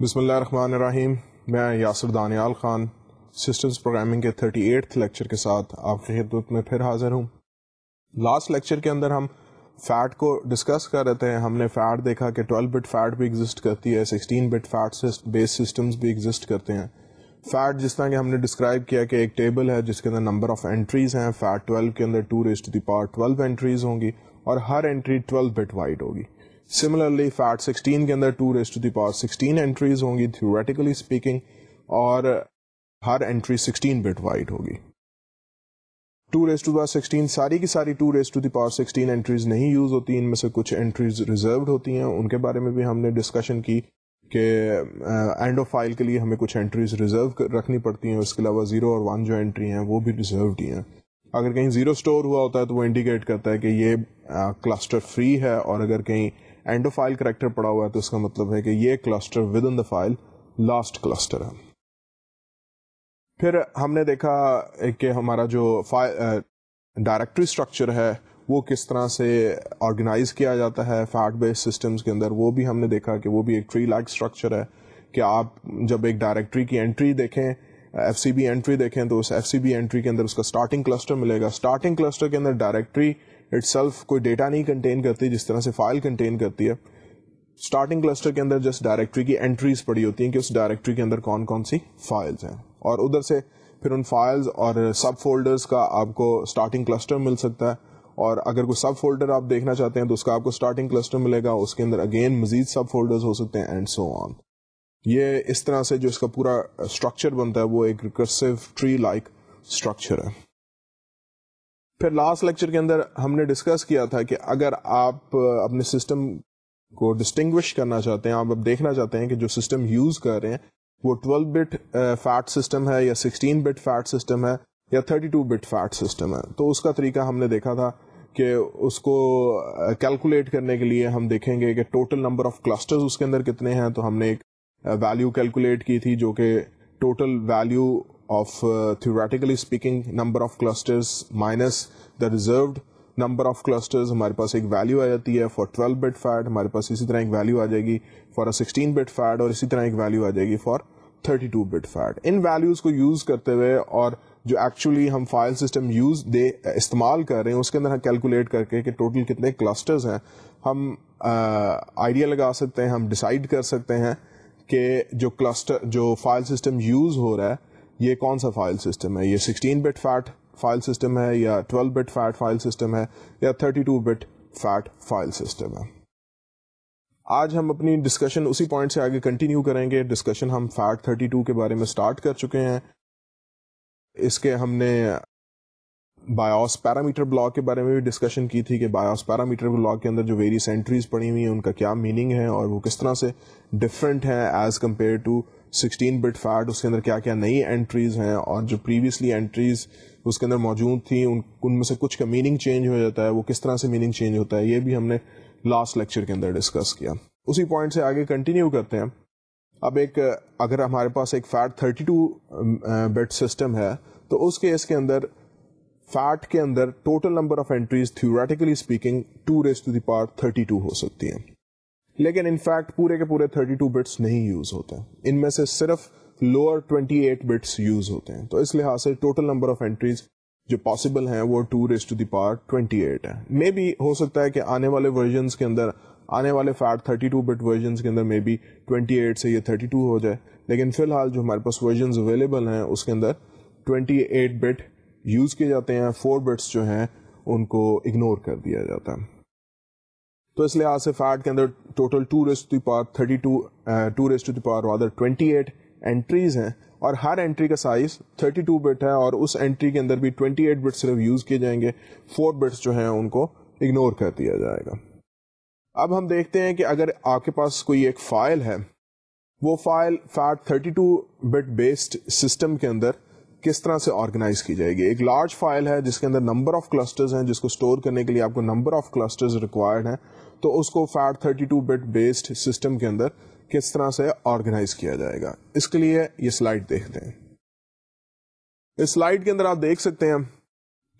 بسم اللہ الرحمن الرحیم۔ میں یاسر دانیال خان سسٹمز پروگرامنگ کے تھرٹی ایٹ لیکچر کے ساتھ آپ کی خدمت میں پھر حاضر ہوں۔ لاسٹ لیکچر کے اندر ہم فیٹ کو ڈسکس کر رہے تھے۔ ہم نے فیٹ دیکھا کہ 12 بٹ فیٹ بھی ایگزسٹ کرتی ہے 16 بٹ فیٹ بیس سسٹمز بھی ایگزسٹ کرتے ہیں۔ فیٹ جس طرح کہ ہم نے ڈسکرائب کیا کہ ایک ٹیبل ہے جس کے اندر نمبر آف انٹریز ہیں۔ فیٹ 12 کے اندر 2 ریس ٹو دی پار 12 انٹریز ہوں گی اور ہر انٹری 12 بٹ وائڈ ہوگی۔ سملرلی فیٹ 16 کے اندر 2 ریس ٹو دی پار 16 انٹریز ہوں گی تھیوریٹیکلی اسپیکنگ اور ہر انٹری 16 بٹ وائڈ ہوگی. 2 ریس ٹو پار 16 ساری کی ساری 2 ریس ٹو دی پار 16 انٹریز نہیں یوز ہوتی، ان میں سے کچھ انٹریز ریزروڈ ہوتی ہیں. ان کے بارے میں بھی ہم نے ڈسکشن کی کہ اینڈ آف فائل کے لیے ہمیں کچھ انٹریز ریزرو رکھنی پڑتی ہیں. اس کے علاوہ زیرو اور ون جو انٹری ہیں، وہ بھی ریزروڈ ہی ہیں. اگر کہیں زیرو اسٹور ہوا ہوتا ہے تو وہ انڈیکیٹ کرتا ہے کہ یہ کلسٹر فری ہے اور اگر کہیں اینڈ فائل کریکٹر پڑا ہوا ہے تو اس کا مطلب ہے کہ یہ cluster within the file last cluster ہے۔ پھر ہم نے دیکھا کہ ہمارا جو ڈائریکٹری اسٹرکچر uh, ہے، وہ کس طرح سے آرگنائز کیا جاتا ہے فیٹ بیس سسٹمز کے اندر، وہ بھی ہم نے دیکھا کہ وہ بھی ایک ٹری لائک اسٹرکچر ہے کہ آپ جب ایک ڈائریکٹری کی انٹری دیکھیں ایف سی بی انٹری دیکھیں تو اس ایف سی بی انٹری کے اندر اس کا اسٹارٹنگ کلسٹر ملے گا۔ اسٹارٹنگ کلسٹر کے اندر ڈائریکٹری اٹ سیلف کوئی ڈیٹا نہیں کنٹین کرتی جس طرح سے فائل کنٹین کرتی ہے۔ اسٹارٹنگ کلسٹر کے اندر جسٹ ڈائریکٹری کی انٹریز پڑی ہوتی ہیں کہ اس ڈائریکٹری کے اندر کون کون سی فائلز ہیں۔ اور ادھر سے پھر ان فائلز اور سب فولڈرز کا آپ کو اسٹارٹنگ کلسٹر مل سکتا ہے۔ اور اگر کوئی سب فولڈر آپ دیکھنا چاہتے ہیں تو اس کا آپ کو اسٹارٹنگ کلسٹر ملے گا۔ اس کے اندر اگین مزید سب فولڈرز ہو سکتے ہیں اینڈ سو آن یہ اس طرح سے جو اس کا پورا اسٹرکچر بنتا ہے وہ ایک ریکرسو ٹری لائک اسٹرکچر ہے۔ پھر لاسٹ لیکچر کے اندر ہم نے ڈسکس کیا تھا کہ اگر آپ اپنے سسٹم کو ڈسٹنگوش کرنا چاہتے ہیں، آپ اب دیکھنا چاہتے ہیں کہ جو سسٹم یوز کر رہے ہیں، وہ 12 بٹ فیٹ سسٹم ہے یا 16 بٹ فیٹ سسٹم ہے یا 32 بٹ فیٹ سسٹم ہے. تو اس کا طریقہ ہم نے دیکھا تھا کہ اس کو کیلکولیٹ کرنے کے لیے ہم دیکھیں گے کہ ٹوٹل نمبر آف کلسٹر اس کے اندر کتنے ہیں. تو ہم نے ایک ویلو کیلکولیٹ کی تھی جو کہ total value of theoretically speaking number of clusters minus the reserved number of clusters ہمارے پاس ایک ویلو آ جاتی ہے فار 12 بٹ فیٹ ہمارے پاس اسی طرح ایک ویلو آ جائے گی فار سکسٹین بٹ فیٹ اور اسی طرح ایک ویلو آ جائے گی فار 32 بٹ فیٹ ان ویلوز کو یوز کرتے ہوئے اور جو ایکچولی ہم فائل سسٹم یوز دے، استعمال کر رہے ہیں، اس کے اندر ہم کیلکولیٹ کر کے کہ ٹوٹل کتنے کلسٹرز ہیں، ہم آئیڈیا لگا سکتے ہیں، ہم ڈسائڈ کر سکتے ہیں کہ جو کلسٹر جو فائل سسٹم یوز ہو رہا ہے یہ کون سا فائل سسٹم ہے؟ یہ 16 بٹ فیٹ فائل سسٹم ہے یا 12 بٹ فیٹ فائل سسٹم ہے یا 32 بٹ فیٹ فائل سسٹم ہے؟ آج ہم اپنی ڈسکشن اسی پوائنٹ سے آگے کنٹینیو کریں گے۔ ڈسکشن ہم فیٹ 32 کے بارے میں سٹارٹ کر چکے ہیں۔ اس کے ہم نے بایوس پیرامیٹر بلاک کے بارے میں بھی ڈسکشن کی تھی کہ بایوس پیرامیٹر بلاک کے اندر جو ویریس انٹریز پڑی ہوئی ہیں، ان کا کیا میننگ ہے اور وہ کس طرح سے ڈفرینٹ ہیں as compare to sixteen bit FAT اس کے اندر کیا کیا نئی انٹریز ہیں اور جو پریویسلی انٹریز اس کے اندر موجود تھیں، ان ان میں سے کچھ کا میننگ چینج ہو جاتا ہے، وہ کس طرح سے میننگ چینج ہوتا ہے، یہ بھی ہم نے لاسٹ لیکچر کے اندر ڈسکس کیا۔ اسی پوائنٹ سے آگے کنٹینیو کرتے ہیں۔ اب ایک، اگر ہمارے پاس ایک فیٹ 32 بٹ سسٹم ہے، تو اس کیس کے اندر فیٹ کے اندر total number of entries theoretically speaking two raise to the power 32 ہو سکتی ہیں۔ لیکن ان فیکٹ پورے کے پورے 32 بٹس نہیں یوز ہوتے. ان میں سے صرف لوور 28 بٹس یوز ہوتے ہیں. تو اس لحاظ سے ٹوٹل نمبر آف اینٹریز جو پاسبل ہیں وہ 2 ریس ٹو دی پار 28 ہے مے بی ہو سکتا ہے کہ آنے والے ورژنس کے اندر آنے والے فیٹ 32 بٹ ورژنس کے اندر مے بی 28 سے یہ 32 ہو جائے. لیکن فی الحال جو ہمارے پاس ورژنس اویلیبل ہیں اس کے اندر 28 بٹ یوز کیے جاتے ہیں. فور بٹس جو ہیں ان کو اگنور کر دیا جاتا ہے. تو اس لحاظ سے فیٹ کے اندر total two raise to thirty two two raise to rather twenty eight entries ہیں اور ہر اینٹری کا سائز 32 بٹ ہے اور اس اینٹری کے اندر بھی 28 بٹ صرف یوز کیے جائیں گے فور بٹس جو ہیں ان کو اگنور کر دیا جائے گا۔ اب ہم دیکھتے ہیں کہ اگر آپ کے پاس کوئی ایک فائل ہے، وہ file FAT 32 bit based system کے اندر کس طرح سے آرگنائز کی جائے گی؟ ایک لارج فائل ہے جس کے اندر نمبر آف کلسٹرز ہیں، جس کو اسٹور کرنے کے لیے آپ کو نمبر آف کلسٹرز ریکوائرڈ ہیں۔ تو اس کو فیٹ 32 بٹ بیسڈ سسٹم کے اندر کس طرح سے آرگنائز کیا جائے گا؟ اس کے لیے یہ سلائڈ دیکھتے ہیں۔ اس سلائڈ کے اندر آپ دیکھ سکتے ہیں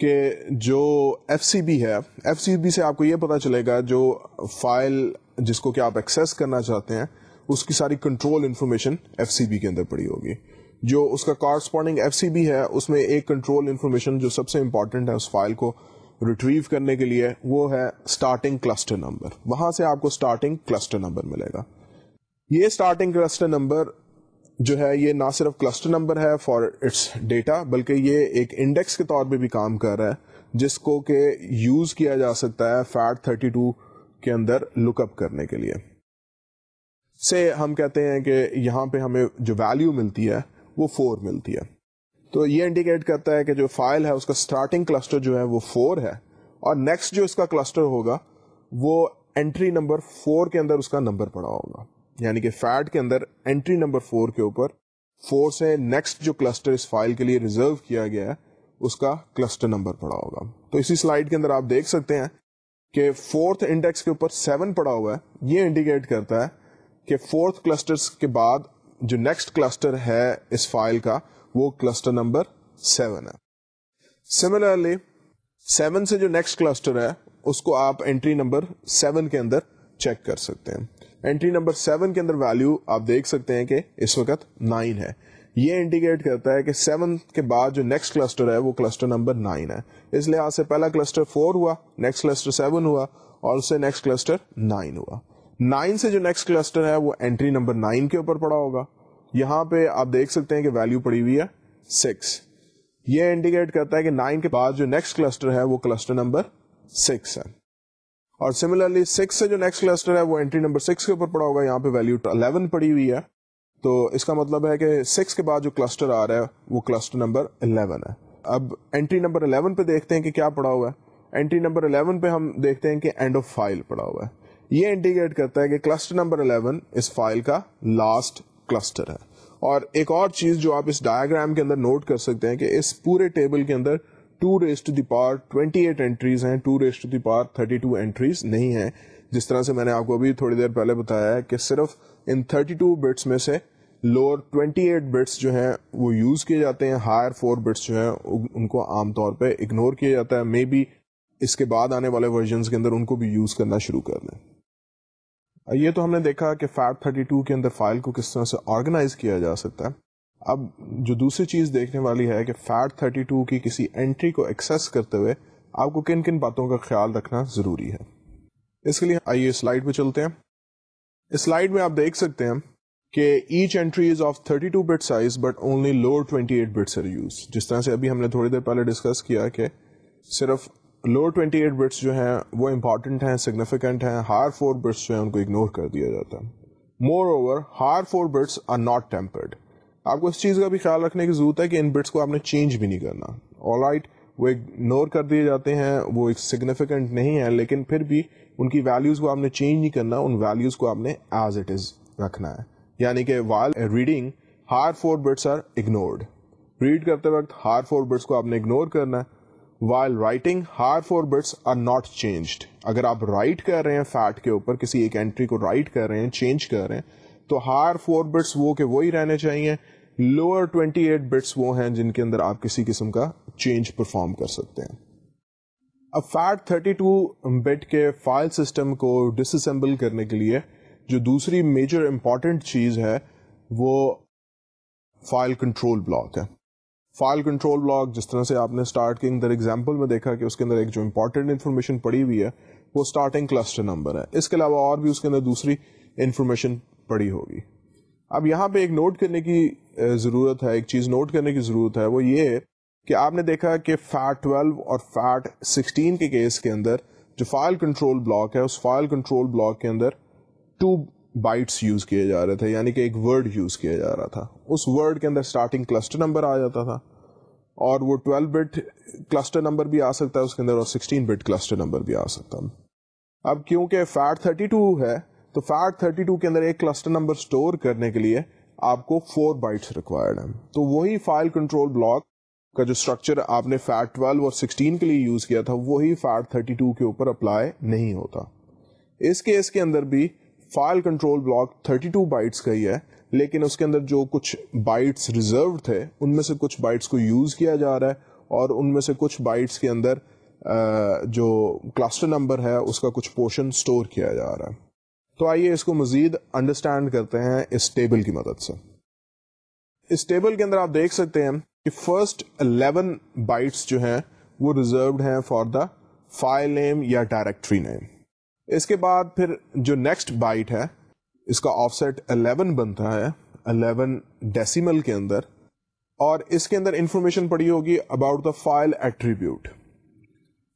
کہ جو ایف سی بی ہے ایف سی بی سے آپ کو یہ پتا چلے گا جو فائل جس کو کہ آپ ایکسیس کرنا چاہتے ہیں، اس کی ساری control information F C B کے اندر پڑی ہوگی۔ جو اس کا کارسپونڈنگ ایف سی بی ہے، اس میں ایک کنٹرول انفارمیشن جو سب سے امپورٹنٹ ہے اس فائل کو ریٹریو کرنے کے لیے، وہ ہے اسٹارٹنگ کلسٹر نمبر وہاں سے آپ کو اسٹارٹنگ کلسٹر نمبر ملے گا. یہ اسٹارٹنگ کلسٹر نمبر جو ہے، یہ نہ صرف کلسٹر نمبر ہے فار اٹس ڈیٹا بلکہ یہ ایک انڈیکس کے طور پہ بھی کام کر رہا ہے، جس کو کہ یوز کیا جا سکتا ہے فیٹ تھرٹی ٹو کے اندر لک اپ کرنے کے لیے. سے ہم کہتے ہیں کہ یہاں پہ ہمیں جو ویلو ملتی ہے وہ فور ملتی ہے۔ تو یہ انڈیکیٹ کرتا ہے کہ جو فائل ہے، اس کا اسٹارٹنگ کلسٹر جو ہے وہ فور ہے۔ اور نیکسٹ جو اس کا کلسٹر ہوگا، وہ انٹری نمبر فور کے اندر اس کا نمبر پڑا ہوگا۔ یعنی کہ فیٹ کے اندر انٹری نمبر فور کے اوپر فور سے نیکسٹ جو کلسٹر اس فائل کے لیے ریزرو کیا گیا ہے، اس کا کلسٹر نمبر پڑا ہوگا۔ تو اسی سلائڈ کے اندر آپ دیکھ سکتے ہیں کہ فورتھ انڈیکس کے اوپر سیون پڑا ہوا ہے۔ یہ انڈیکیٹ کرتا ہے کہ فورتھ کلسٹر کے بعد جو نیکسٹ کلسٹر ہے اس فائل کا، وہ کلسٹر نمبر سیون ہے. سملرلی سیون سے جو نیکسٹ کلسٹر ہے، اس کو آپ انٹری نمبر سیون کے اندر چیک کر سکتے ہیں. انٹری نمبر سیون کے اندر ویلو آپ دیکھ سکتے ہیں کہ اس وقت نائن ہے. یہ انڈیکیٹ کرتا ہے کہ سیون کے بعد جو نیکسٹ کلسٹر ہے، وہ کلسٹر نمبر نائن ہے. اس لحاظ سے پہلا کلسٹر فور ہوا نیکسٹ کلسٹر سیون ہوا، اور اس سے نیکسٹ کلسٹر نائن ہوا. نائن سے جو نیکسٹ کلسٹر ہے وہ انٹری نمبر نائن کے اوپر پڑا ہوگا۔ یہاں پہ آپ دیکھ سکتے ہیں کہ ویلو پڑی ہوئی ہے سکس یہ انڈیکیٹ کرتا ہے کہ نائن کے بعد جو نیکسٹ کلسٹر ہے وہ کلسٹر نمبر سکس ہے۔ اور سملرلی سکس سے جو نیکسٹ کلسٹر ہے وہ انٹری نمبر سکس کے اوپر پڑا ہوگا۔ یہاں پہ ویلو الیون پڑی ہوئی ہے۔ تو اس کا مطلب ہے کہ سکس کے بعد جو کلسٹر آ رہا ہے وہ کلسٹر نمبر الیون ہے۔ اب انٹری نمبر الیون پہ دیکھتے ہیں کہ کیا پڑا ہوا ہے۔ انٹری نمبر الیون پہ ہم دیکھتے ہیں کہ اینڈ آف فائل پڑا ہوا ہے۔ یہ انڈیکیٹ کرتا ہے کہ کلسٹر نمبر الیون اس فائل کا لاسٹ کلسٹر ہے۔ اور ایک اور چیز جو آپ اس ڈایاگرام کے اندر نوٹ کر سکتے ہیں کہ اس پورے ٹیبل کے اندر two raise to the power twenty eight entries ہیں۔ Two raise to the power thirty two entries نہیں ہیں۔ جس طرح سے میں نے آپ کو ابھی تھوڑی دیر پہلے بتایا ہے کہ صرف ان تھرٹی ٹو بٹس میں سے لوور ٹوینٹی ایٹ بٹس جو ہیں وہ یوز کیے جاتے ہیں۔ ہائر فور بٹس جو ہیں ان کو عام طور پہ اگنور کیا جاتا ہے۔ مے بی اس کے بعد آنے والے ورژنس کے اندر ان کو بھی یوز کرنا شروع کر دیں۔ یہ تو ہم نے دیکھا کہ فیٹ تھرٹی ٹو کے اندر فائل کو کس طرح سے آرگنائز کیا جا سکتا ہے۔ اب جو دوسری چیز دیکھنے والی ہے کہ فیٹ 32 کی کسی انٹری کو ایکسس کرتے ہوئے آپ کو کن کن باتوں کا خیال رکھنا ضروری ہے۔ اس کے لیے آئیے سلائڈ پہ چلتے ہیں۔ اس سلائڈ میں آپ دیکھ سکتے ہیں کہ each entry is of 32 two bit size but only lower 28 eight bits are use جس طرح سے ابھی ہم نے تھوڑی دیر پہلے ڈسکس کیا کہ صرف لوور 28 ایٹ بٹس جو ہیں وہ امپورٹنٹ ہیں سگنیفیکینٹ ہیں ہار فور بٹس جو ہیں ان کو اگنور کر دیا جاتا ہے. Moreover higher four bits are not tampered آپ کو اس چیز کا بھی خیال رکھنے کی ضرورت ہے کہ ان بٹس کو آپ نے چینج بھی نہیں کرنا. آل رائٹ وہ اگنور کر دیے جاتے ہیں، وہ ایک سگنیفیکینٹ نہیں ہے لیکن پھر بھی ان کی ویلیوز کو آپ نے چینج نہیں کرنا، ان ویلیوز کو آپ نے ایز اٹ از رکھنا ہے. یعنی کہ while reading higher four bits are ignored read کرتے وقت ہار فور بٹس کو آپ نے اگنور کرنا ہے while writing higher four bits are not changed اگر آپ رائٹ کر رہے ہیں فیٹ کے اوپر، کسی ایک اینٹری کو رائٹ کر رہے ہیں چینج کر رہے ہیں، تو ہار فور بٹس وہ کہ وہی رہنے چاہیے۔ لوور 28 ایٹ بٹس وہ ہیں جن کے اندر آپ کسی قسم کا چینج پرفارم کر سکتے ہیں۔ اب فیٹ 32 بٹ کے فائل سسٹم کو ڈس اسمبل کرنے کے لیے جو دوسری میجر امپورٹنٹ چیز ہے، وہ فائل کنٹرول بلاک ہے۔ فائل کنٹرول بلاک جس طرح سے آپ نے اسٹارٹ کے اندر ایگزامپل میں دیکھا کہ اس کے اندر ایک جو امپورٹنٹ انفارمیشن پڑی ہوئی ہے، وہ اسٹارٹنگ کلسٹر نمبر ہے۔ اس کے علاوہ اور بھی اس کے اندر دوسری انفارمیشن پڑی ہوگی۔ اب یہاں پہ ایک نوٹ کرنے کی ضرورت ہے، ایک چیز نوٹ کرنے کی ضرورت ہے، وہ یہ کہ آپ نے دیکھا کہ فیٹ 12 اور فیٹ 16 کے کیس کے اندر جو فائل کنٹرول بلاک ہے، اس فائل کنٹرول بلاک کے اندر ٹو بائٹس یوز کیے جا رہے تھے یعنی کہ ایک ورڈ یوز کیا جا رہا تھا۔ اس ورڈ کے اندر اسٹارٹنگ کلسٹر نمبر آ جاتا تھا۔ اور وہ 12 بٹ کلسٹر نمبر بھی آ سکتا ہے، اس کے اندر اور 16 بٹ کلسٹر نمبر بھی آ سکتا۔ ہے اب کیونکہ فیٹ 32 ہے، تو فیٹ 32 کے اندر ایک کلسٹر نمبر اسٹور کرنے کے لیے آپ کو فور بائٹس ریکوائرڈ ہیں۔ تو وہی فائل کنٹرول بلاک کا جو اسٹرکچر آپ نے فیٹ 12 اور 16 کے لیے یوز کیا تھا، وہی فیٹ 32 کے اوپر اپلائی نہیں ہوتا۔ اس کیس کے اندر بھی فائل کنٹرول بلاک 32 بائٹس کا ہی ہے، لیکن اس کے اندر جو کچھ بائٹس ریزرو تھے، ان میں سے کچھ بائٹس کو یوز کیا جا رہا ہے اور ان میں سے کچھ بائٹس کے اندر جو کلسٹر نمبر ہے، اس کا کچھ پورشن اسٹور کیا جا رہا ہے۔ تو آئیے اس کو مزید انڈرسٹینڈ کرتے ہیں اس ٹیبل کی مدد سے۔ اس ٹیبل کے اندر آپ دیکھ سکتے ہیں کہ فرسٹ 11 بائٹس جو ہیں، وہ ریزروڈ ہیں فار دا فائل نیم یا ڈائریکٹری نیم اس کے بعد پھر جو نیکسٹ بائٹ ہے، اس کا آف سیٹ 11 بنتا ہے 11 ڈیسیمل کے اندر، اور اس کے اندر انفارمیشن پڑی ہوگی about the file attribute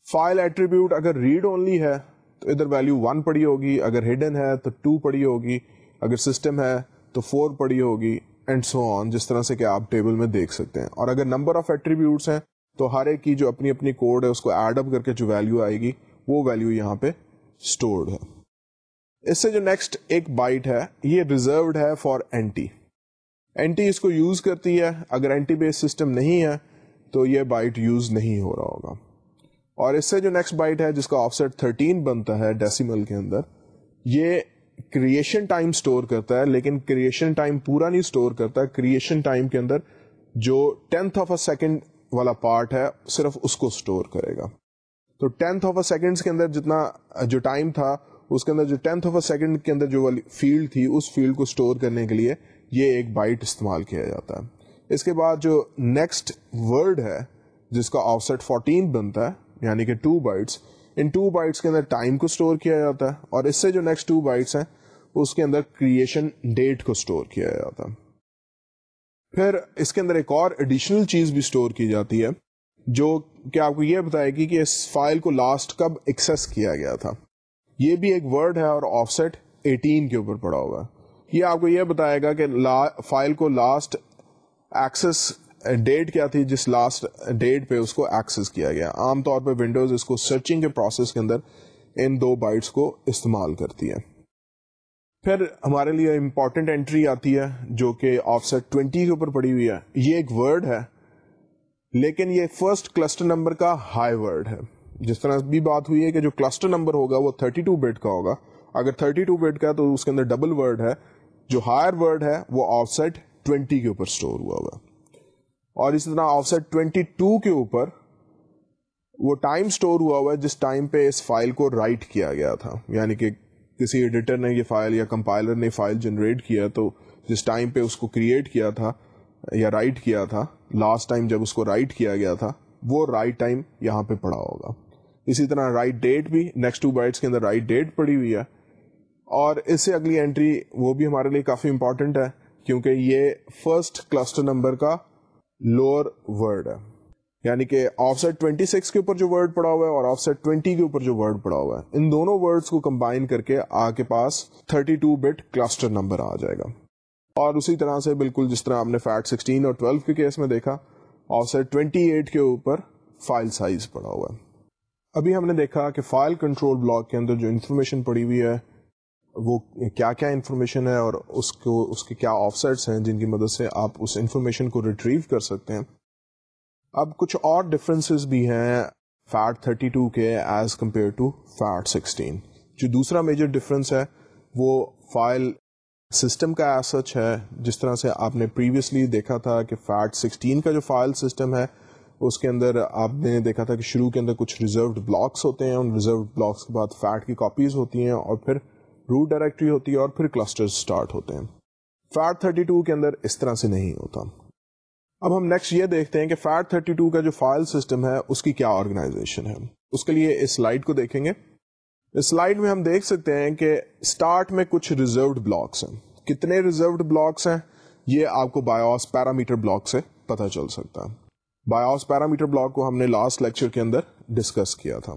file attribute اگر ریڈ اونلی ہے، تو ادھر ویلو 1 پڑی ہوگی، اگر ہڈن ہے، تو 2 پڑی ہوگی، اگر سسٹم ہے، تو 4 پڑی ہوگی اینڈ سو آن جس طرح سے کہ آپ ٹیبل میں دیکھ سکتے ہیں۔ اور اگر نمبر آف ایٹریبیوٹس ہیں، تو ہر ایک کی جو اپنی اپنی کوڈ ہے، اس کو ایڈ اپ کر کے جو ویلو آئے گی، وہ ویلو یہاں پہ اسٹورڈ ہے۔ اس سے جو نیکسٹ ایک بائٹ ہے، یہ ریزروڈ ہے فار اینٹی اینٹی اس کو یوز کرتی ہے۔ اگر اینٹی بیس سسٹم نہیں ہے، تو یہ بائٹ یوز نہیں ہو رہا ہوگا۔ اور اس سے جو نیکسٹ بائٹ ہے، جس کا آف سیٹ تھرٹین بنتا ہے ڈیسیمل کے اندر، یہ کریشن ٹائم سٹور کرتا ہے۔ لیکن کریشن ٹائم پورا نہیں سٹور کرتا۔ کریشن ٹائم کے اندر جو ٹینتھ آف اے سیکنڈ والا پارٹ ہے، صرف اس کو سٹور کرے گا۔ تو ٹینتھ آف اے سیکنڈ کے اندر جتنا جو ٹائم تھا، اس کے اندر جو ٹینتھ آف اے سیکنڈ کے اندر جو فیلڈ تھی، اس فیلڈ کو سٹور کرنے کے لیے یہ ایک بائٹ استعمال کیا جاتا ہے۔ اس کے بعد جو نیکسٹ ورڈ ہے، جس کا آف سیٹ فورٹین بنتا ہے یعنی کہ ٹو بائٹس ان ٹو بائٹس کے اندر ٹائم کو اسٹور کیا جاتا ہے اور اس سے جو نیکسٹ ٹو بائٹس ہیں، اس کے اندر کریشن ڈیٹ کو اسٹور کیا جاتا ہے۔ پھر اس کے اندر ایک اور ایڈیشنل چیز بھی اسٹور کی جاتی ہے۔ جو کہ آپ کو یہ بتائے گی کہ اس فائل کو لاسٹ کب ایکسس کیا گیا تھا۔ یہ بھی ایک ورڈ ہے اور آف سیٹ ایٹین کے اوپر پڑا ہوا ہے۔ یہ آپ کو یہ بتائے گا کہ فائل کو لاسٹ ایکسس ڈیٹ کیا تھی، جس لاسٹ ڈیٹ پہ اس کو ایکسس کیا گیا۔ عام طور پہ ونڈوز اس کو سرچنگ کے پروسیس کے اندر ان دو بائٹس کو استعمال کرتی ہے۔ پھر ہمارے لیے امپورٹنٹ انٹری آتی ہے جو کہ آف سیٹ ٹوینٹی کے اوپر پڑی ہوئی ہے۔ یہ ایک ورڈ ہے۔ لیکن یہ فرسٹ کلسٹر نمبر کا ہائی ورڈ ہے۔ جس طرح بھی بات ہوئی ہے کہ جو کلسٹر نمبر ہوگا وہ 32 بیٹ کا ہوگا۔ اگر 32 بیٹ کا ہے تو اس کے اندر ڈبل ورڈ ہے۔ جو ہائر ورڈ ہے وہ آف سیٹ 20 کے اوپر اسٹور ہوا ہوا اور اسی طرح آف سیٹ 22 کے اوپر وہ ٹائم اسٹور ہوا ہوا ہے جس ٹائم پہ اس فائل کو رائٹ کیا گیا تھا۔ یعنی کہ کسی ایڈیٹر نے یہ فائل یا کمپائلر نے فائل جنریٹ کیا تو جس ٹائم پہ اس کو کریٹ کیا تھا یا رائٹ کیا تھا لاسٹ ٹائم جب اس کو رائٹ کیا گیا تھا، وہ رائٹ ٹائم یہاں پہ پڑا ہوگا۔ اسی طرح رائٹ ڈیٹ بھی نیکسٹ ٹو بائٹس کے اندر رائٹ ڈیٹ پڑی ہوئی ہے۔ اور اس سے اگلی انٹری وہ بھی ہمارے لیے کافی امپورٹنٹ ہے، کیونکہ یہ فرسٹ کلسٹر نمبر کا لوور ورڈ ہے۔ یعنی کہ آف سیٹ 26 کے اوپر جو ورڈ پڑا ہوا ہے اور آف سیٹ 20 کے اوپر جو ورڈ پڑا ہوا ہے۔ ان دونوں ورڈز کو کمبائن کر کے آ کے پاس 32 بٹ کلسٹر نمبر آ جائے گا۔ اور اسی طرح سے بالکل جس طرح آپ نے فیٹ 16 اور 12 کے کیس میں دیکھا آف سیٹ 28 کے اوپر فائل سائز پڑا ہوا ہے۔ ابھی ہم نے دیکھا کہ فائل کنٹرول بلاک کے اندر جو انفارمیشن پڑی ہوئی ہے، وہ کیا کیا انفارمیشن ہے اور اس کو، اس کے کیا آف سیٹس ہیں جن کی مدد سے آپ اس انفارمیشن کو ریٹریو کر سکتے ہیں۔ اب کچھ اور ڈفرینسز بھی ہیں فیٹ 32 کے ایز کمپیئر ٹو فیٹ 16 جو دوسرا میجر ڈفرینس ہے، وہ فائل سسٹم کا ایز سچ ہے، جس طرح سے آپ نے پریویسلی دیکھا تھا کہ فیٹ 16 کا جو فائل سسٹم ہے، اس کے اندر آپ نے دیکھا تھا کہ شروع کے اندر کچھ ریزروڈ بلاکس ہوتے ہیں۔ ان ریزروڈ بلاکس کے بعد فیٹ کی کاپیز ہوتی ہیں اور پھر روٹ ڈائریکٹری ہوتی ہے اور پھر کلسٹر اسٹارٹ ہوتے ہیں۔ فیٹ 32 کے اندر اس طرح سے نہیں ہوتا۔ اب ہم نیکسٹ یہ دیکھتے ہیں کہ فیٹ 32 کا جو فائل سسٹم ہے، اس کی کیا آرگنائزیشن ہے۔ اس کے لیے اس سلائڈ کو دیکھیں گے۔ اس سلائڈ میں ہم دیکھ سکتے ہیں کہ اسٹارٹ میں کچھ ریزروڈ بلاکس ہیں۔ کتنے ریزروڈ بلاکس ہیں؟ یہ آپ کو بایوس پیرامیٹر بلاک سے پتہ چل سکتا ہے۔ بایوس پیرامیٹر بلاک کو ہم نے لاسٹ لیکچر کے اندر ڈسکس کیا تھا۔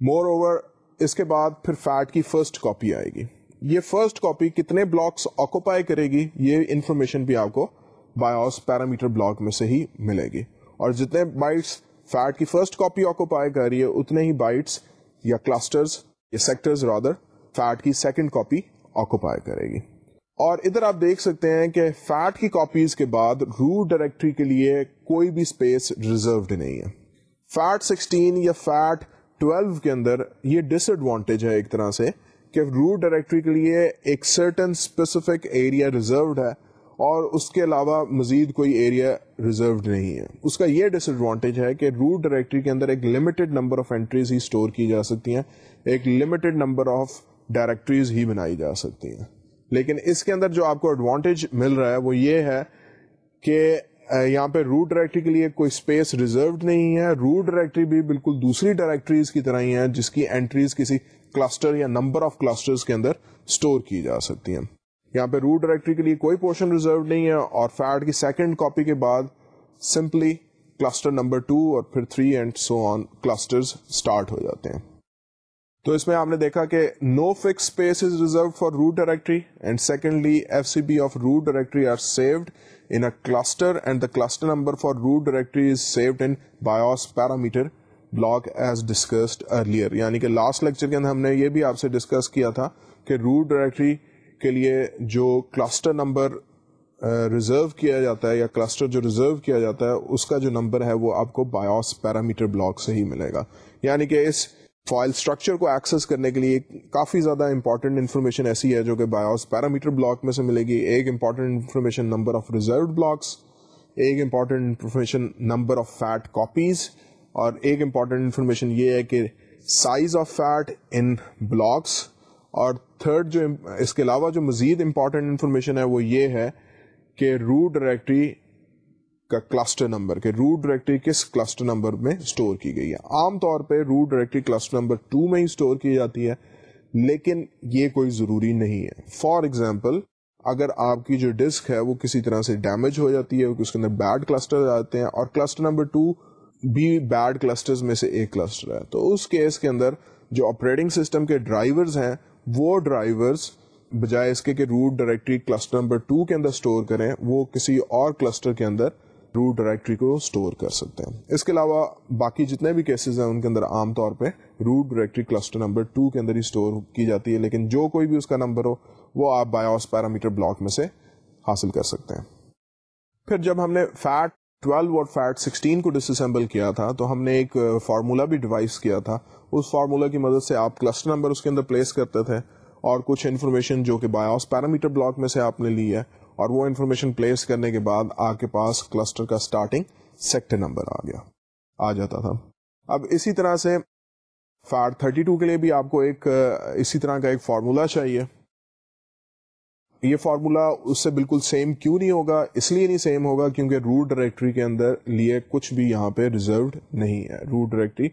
مور اوور اس کے بعد پھر فیٹ کی فرسٹ کاپی آئے گی۔ یہ فرسٹ کاپی کتنے بلاکس آکوپائی کرے گی، یہ انفارمیشن بھی آپ کو بایوس پیرامیٹر بلاک میں سے ہی ملے گی۔ اور جتنے بائٹس فیٹ کی فرسٹ کاپی آکوپائی کر رہی ہے، اتنے ہی بائٹس یا کلسٹرز یا سیکٹرز رادر فیٹ کی سیکنڈ کاپی آکوپائی کرے گی۔ اور ادھر آپ دیکھ سکتے ہیں کہ فیٹ کی کاپیز کے بعد روٹ ڈائریکٹری کے لیے کوئی بھی اسپیس ریزروڈ نہیں ہے۔ فیٹ سکسٹین یا فیٹ ٹویلو کے اندر یہ ڈس ایڈوانٹیج ہے ایک طرح سے کہ روٹ ڈائریکٹری کے لیے ایک سرٹن اسپیسیفک ایریا ریزروڈ ہے اور اس کے علاوہ مزید کوئی ایریا ریزروڈ نہیں ہے اس کا یہ ڈس ایڈوانٹیج ہے کہ روٹ ڈائریکٹری کے اندر ایک لمیٹڈ نمبر آف انٹریز ہی اسٹور کی جا سکتی ہیں، ایک لمیٹڈ نمبر آف ڈائریکٹریز ہی بنائی جا سکتی ہیں۔ لیکن اس کے اندر جو آپ کو ایڈوانٹیج مل رہا ہے وہ یہ ہے کہ یہاں پہ روٹ ڈائریکٹری کے لیے کوئی اسپیس ریزروڈ نہیں ہے۔ روٹ ڈائریکٹری بھی بالکل دوسری ڈائریکٹریز کی طرح ہی ہے جس کی اینٹریز کسی کلسٹر یا نمبر آف کلسٹر کے اندر اسٹور کی جا سکتی ہیں۔ یہاں پہ روٹ ڈائریکٹری کے لیے کوئی پورشن ریزرو نہیں ہے اور فیٹ کی سیکنڈ کاپی کے بعد سمپلی کلسٹر نمبر ٹو اور پھر three and so on cluster start ہو جاتے ہیں۔ تو اس میں آپ نے دیکھا کہ no fix space is reserve for root directory and secondly F C B of root directory are saved in cluster and the cluster number for root directory is saved in BIOS parameter block as discussed earlier یعنی کہ last lecture کے اندر ہم نے یہ بھی آپ سے ڈسکس کیا تھا کہ روٹ ڈائریکٹری کے لیے جو کلسٹر نمبر ریزرو کیا جاتا ہے یا کلسٹر جو ریزرو کیا جاتا ہے، اس کا جو نمبر ہے وہ آپ کو بایوس پیرامیٹر بلاک سے ہی ملے گا۔ یعنی کہ اس فائل اسٹرکچر کو ایکسس کرنے کے لیے کافی زیادہ امپورٹنٹ انفارمیشن ایسی ہے جو کہ بایوس پیرامیٹر بلاک میں سے ملے گی۔ ایک important information number of reserved blocks ایک important information number of FAT copies اور ایک امپورٹنٹ انفارمیشن یہ ہے کہ size of FAT in blocks اور تھرڈ جو اس کے علاوہ جو مزید امپورٹنٹ انفارمیشن ہے وہ یہ ہے کہ روٹ ڈائریکٹری کا کلسٹر نمبر کہ روٹ ڈائریکٹری کس کلسٹر نمبر میں اسٹور کی گئی ہے۔ عام طور پہ root directory cluster number two میں ہی اسٹور کی جاتی ہے، لیکن یہ کوئی ضروری نہیں ہے۔ فار ایگزامپل اگر آپ کی جو ڈسک ہے وہ کسی طرح سے ڈیمیج ہو جاتی ہے اس کے اندر بیڈ کلسٹر آتے ہیں اور کلسٹر نمبر ٹو بھی بیڈ کلسٹر میں سے ایک کلسٹر ہے۔ تو اس کیس کے اندر جو آپریٹنگ سسٹم کے ڈرائیورز ہیں وہ ڈرائیورز بجائے اس کے کہ root directory cluster number two کے اندر اسٹور کریں، وہ کسی اور کلسٹر کے اندر روٹ ڈائریکٹری کو اسٹور کر سکتے ہیں۔ اس کے علاوہ باقی جتنے بھی کیسز ہیں، ان کے اندر عام طور پہ root directory cluster number two کے اندر ہی اسٹور کی جاتی ہے، لیکن جو کوئی بھی اس کا نمبر ہو، وہ آپ بایوس پیرامیٹر بلاک میں سے حاصل کر سکتے ہیں۔ پھر جب ہم نے فیٹ 12 اور فیٹ 16 کو ڈس کیا تھا، تو ہم نے ایک فارمولا بھی ڈیوائس کیا تھا۔ اس فارمولا کی مدد سے آپ کلسٹر نمبر اس کے اندر پلیس کرتے تھے اور کچھ انفارمیشن جو کہ بایوس پیرامیٹر بلاک میں سے آپ نے لی ہے اور وہ انفارمیشن پلیس کرنے کے بعد آپ کے پاس کلسٹر کا اسٹارٹنگ سیکٹر نمبر آ گیا۔ آ جاتا تھا۔ اب اسی طرح سے فیٹ 32 کے لیے بھی آپ کو ایک، اسی طرح کا ایک فارمولا چاہیے۔ یہ فارمولا اس سے بالکل سیم کیوں نہیں ہوگا؟ اس لیے نہیں سیم ہوگا کیونکہ روٹ ڈائریکٹری کے اندر لیے کچھ بھی یہاں پہ ریزروڈ نہیں ہے۔ روٹ ڈائریکٹری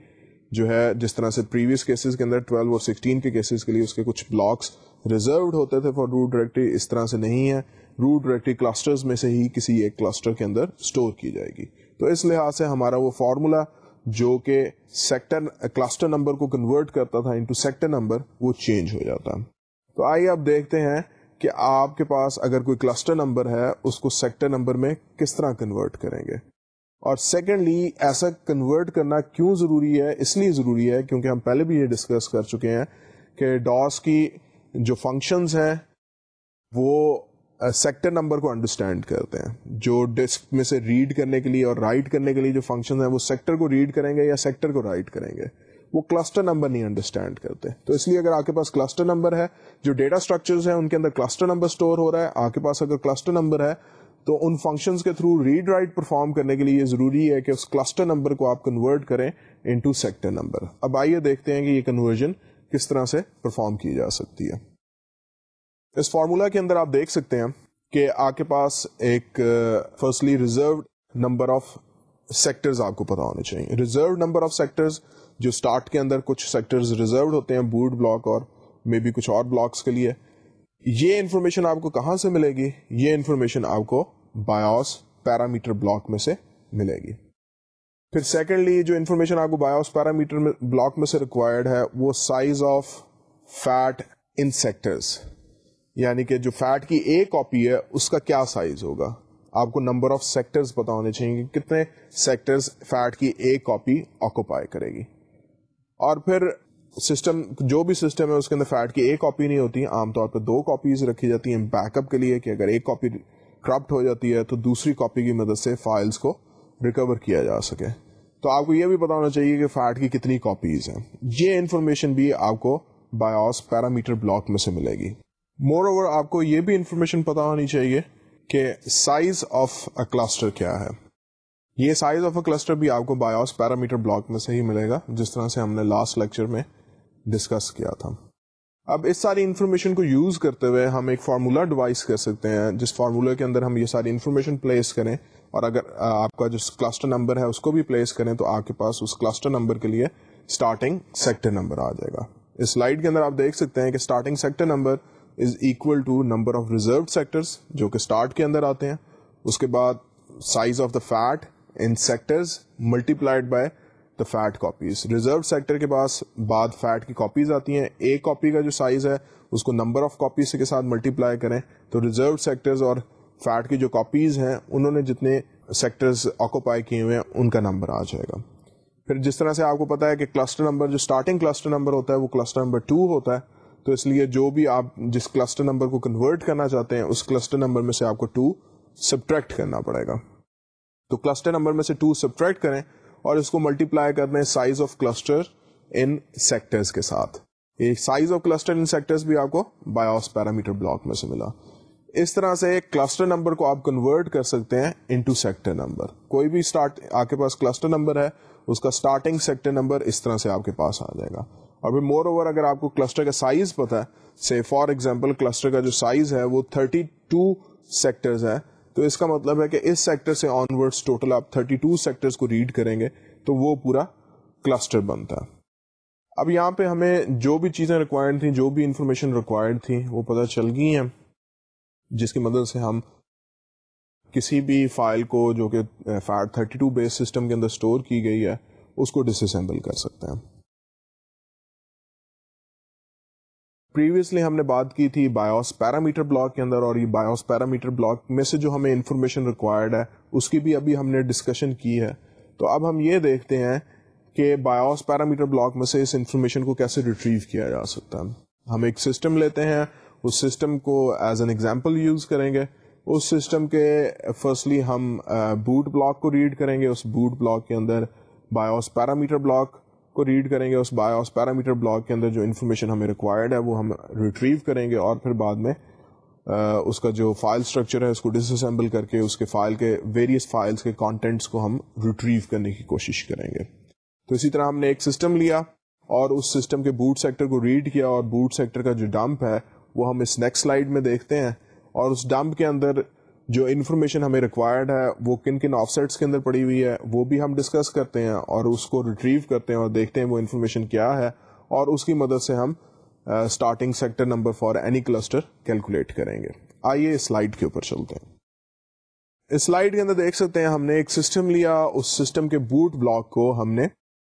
جو ہے جس طرح سے پریویس کیسز کے اندر 12 اور 16 کے کیسز کے لیے اس کے کچھ بلاکس ریزروڈ ہوتے تھے فار روٹ ڈائریکٹری اس طرح سے نہیں ہے۔ روٹ ڈائریکٹری کلسٹرز میں سے ہی کسی ایک کلسٹر کے اندر اسٹور کی جائے گی۔ تو اس لحاظ سے ہمارا وہ فارمولا جو کہ سیکٹر کلسٹر نمبر کو کنورٹ کرتا تھا انٹو سیکٹر نمبر وہ چینج ہو جاتا۔ تو آئیے آپ دیکھتے ہیں کہ آپ کے پاس اگر کوئی کلسٹر نمبر ہے، اس کو سیکٹر نمبر میں کس طرح کنورٹ کریں گے۔ اور سیکنڈلی ایسا کنورٹ کرنا کیوں ضروری ہے؟ اس لیے ضروری ہے کیونکہ ہم پہلے بھی یہ ڈسکس کر چکے ہیں کہ ڈاس کی جو فنکشنز ہیں، وہ uh, سیکٹر نمبر کو انڈرسٹینڈ کرتے ہیں۔ جو ڈسک میں سے ریڈ کرنے کے لیے اور رائٹ کرنے کے لیے جو فنکشن ہیں، وہ سیکٹر کو ریڈ کریں گے یا سیکٹر کو رائٹ کریں گے؟ وہ کلسٹر نمبر نہیں انڈرسٹینڈ کرتے۔ تو اس لیے اگر آپ کے پاس کلسٹر نمبر ہے، جو ڈیٹا اسٹرکچر ہیں، ان کے اندر کلسٹر نمبر اسٹور ہو رہا ہے۔ آپ کے پاس اگر کلسٹر نمبر ہے تو ان فنکشنز کے تھرو ریڈ رائٹ پرفارم کرنے کے لیے یہ ضروری ہے کہ اس کلسٹر نمبر کو آپ کنورٹ کریں انٹو سیکٹر نمبر اب آئیے دیکھتے ہیں کہ یہ کنورژن کس طرح سے پرفارم کی جا سکتی ہے۔ اس فارمولا کے اندر آپ دیکھ سکتے ہیں کہ آپ کے پاس ایک firstly reserve number of sectors آپ کو پتا ہونے چاہیے۔ ریزرو نمبر آف سیکٹرز جو اسٹارٹ کے اندر کچھ سیکٹرز ریزروڈ ہوتے ہیں بوٹ بلاک اور مے بی کچھ اور بلاکس کے لیے یہ انفارمیشن آپ کو کہاں سے ملے گی؟ یہ انفارمیشن آپ کو بایوس پیرامیٹر بلاک میں سے ملے گی۔ پھر سیکنڈلی جو انفارمیشن آپ کو بایوس پیرامیٹر بلاک میں سے ریکوائرڈ ہے، وہ size of FAT in sectors یعنی کہ جو فیٹ کی ایک کاپی ہے، اس کا کیا سائز ہوگا؟ آپ کو نمبر آف سیکٹرز پتا ہونے چاہیے کہ کتنے سیکٹرز فیٹ کی ایک کاپی آکوپائی کرے گی۔ اور پھر سسٹم، جو بھی سسٹم ہے، اس کے اندر فیٹ کی ایک کاپی نہیں ہوتی، عام طور پہ دو کاپیز رکھی جاتی ہیں بیک اپ کے لیے کہ اگر ایک کاپی کرپٹ ہو جاتی ہے تو دوسری کاپی کی مدد سے فائلز کو ریکور کیا جا سکے۔ تو آپ کو یہ بھی پتا ہونا چاہیے کہ فیٹ کی کتنی کاپیز ہیں۔ یہ انفارمیشن بھی آپ کو بایوس پیرامیٹر بلاک میں سے ملے گی۔ مور اوور آپ کو یہ بھی انفارمیشن پتا ہونی چاہیے کہ سائز آف اے کلسٹر کیا ہے۔ یہ سائز آف اے کلسٹر بھی آپ کو بایوس پیرامیٹر بلاک میں سے ہی ملے گا، جس طرح سے ہم نے لاسٹ لیکچر میں ڈسکس کیا تھا۔ اب اس ساری انفارمیشن کو یوز کرتے ہوئے ہم ایک فارمولا ڈیوائز کر سکتے ہیں۔ جس فارمولا کے اندر ہم یہ ساری انفارمیشن پلیس کریں اور اگر آپ کا جو کلسٹر نمبر ہے اس کو بھی پلیس کریں تو آپ کے پاس اس کلسٹر نمبر کے لیے اسٹارٹنگ سیکٹر نمبر آ جائے گا۔ اس سلائڈ کے اندر آپ دیکھ سکتے ہیں کہ starting sector number is equal to number of reserve sectors جو کہ اسٹارٹ کے اندر آتے ہیں۔ اس کے بعد size of the FAT in sectors multiplied by the FAT copies reserve sector کے پاس بعد فیٹ کی کاپیز آتی ہیں. ایک کاپی کا جو سائز ہے، اس کو نمبر آف کاپیز کے ساتھ ملٹی پلائی کریں. تو ریزرو سیکٹرز اور فیٹ کی جو کاپیز ہیں، انہوں نے جتنے سیکٹرز آکوپائی کیے ہوئے ہیں، ان کا نمبر آ جائے گا. پھر جس طرح سے آپ کو پتا ہے کہ کلسٹر نمبر جو اسٹارٹنگ کلسٹر نمبر ہوتا ہے، وہ کلسٹر نمبر ٹو ہوتا ہے. تو اس لیے جو بھی آپ جس کلسٹر نمبر کو کنورٹ کرنا چاہتے ہیں، اس کلسٹر نمبر میں سے آپ کو ٹو سبٹریکٹ کرنا پڑے گا. تو کلسٹر نمبر میں سے ٹو سبٹریکٹ کریں اور اس کو ملٹی پلائی کر دیں size of cluster in sectors کے ساتھ۔ Size of cluster in sectors بھی آپ کو بایوس پیرامیٹر بلاک میں سے ملا۔ اس طرح سے کلسٹر نمبر کو آپ کنورٹ کر سکتے ہیں انٹو سیکٹر نمبر کوئی بھی اسٹارٹ آپ کے پاس کلسٹر نمبر ہے، اس کا اسٹارٹنگ سیکٹر نمبر اس طرح سے آپ کے پاس آ جائے گا۔ اور پھر مور اوور اگر آپ کو کلسٹر کا سائز پتا ہے سے فار ایگزامپل کلسٹر کا جو سائز ہے وہ 32 سیکٹرز ہے۔ تو اس کا مطلب ہے کہ اس سیکٹر سے آن ورڈ ٹوٹل آپ 32 سیکٹرز کو ریڈ کریں گے تو وہ پورا کلسٹر بنتا ہے۔ اب یہاں پہ ہمیں جو بھی چیزیں ریکوائرڈ تھیں، جو بھی انفارمیشن ریکوائرڈ تھی وہ پتہ چل گئی ہیں۔ جس کی مدد سے ہم کسی بھی فائل کو جو کہ FAT thirty two base system کے اندر اسٹور کی گئی ہے، اس کو ڈس اسمبل کر سکتے ہیں۔ پریویسلی ہم نے بات کی تھی بایوس پیرامیٹر بلاک کے اندر اور یہ بایوس پیرامیٹر بلاک میں سے جو ہمیں انفارمیشن ریکوائرڈ ہے، اس کی بھی ابھی ہم نے ڈسکشن کی ہے۔ تو اب ہم یہ دیکھتے ہیں کہ بایوس پیرامیٹر بلاک میں سے اس انفارمیشن کو کیسے ریٹریو کیا جا سکتا ہے۔ ہم ایک سسٹم لیتے ہیں، اس سسٹم کو ایز این ایگزامپل یوز کریں گے۔ اس سسٹم کے فرسٹلی ہم بوٹ بلاک کو ریڈ کریں گے۔ اس بوٹ بلاک کے اندر بایوس پیرامیٹر بلاک کو ریڈ کریں گے اس بایوس پیرامیٹر بلاک کے اندر جو انفارمیشن ہمیں ریکوائرڈ ہے، وہ ہم ریٹریو کریں گے اور پھر بعد میں اس کا جو فائل اسٹرکچر ہے، اس کو ڈس اسمبل کر کے، اس کے فائل کے ویریس فائلس کے کانٹینٹس کو ہم ریٹریو کرنے کی کوشش کریں گے۔ تو اسی طرح ہم نے ایک سسٹم لیا اور اس سسٹم کے بوٹ سیکٹر کو ریڈ کیا اور بوٹ سیکٹر کا جو ڈمپ ہے، وہ ہم اس نیکسٹ سلائڈ میں دیکھتے ہیں۔ اور اس ڈمپ کے اندر جو انفارمیشن ہمیں ریکوائرڈ ہے، وہ کن کن آف سیٹس کے اندر پڑی ہوئی ہے، وہ بھی ہم ڈسکس کرتے ہیں اور اس کو ریٹریو کرتے ہیں اور دیکھتے ہیں وہ انفارمیشن کیا ہے اور اس کی مدد سے ہم starting sector number for any cluster calculate کریں گے۔ آئیے اس سلائڈ کے اوپر چلتے ہیں۔ اس سلائڈ کے اندر دیکھ سکتے ہیں ہم نے ایک سسٹم لیا، اس سسٹم کے بوٹ بلاک کو ہم نے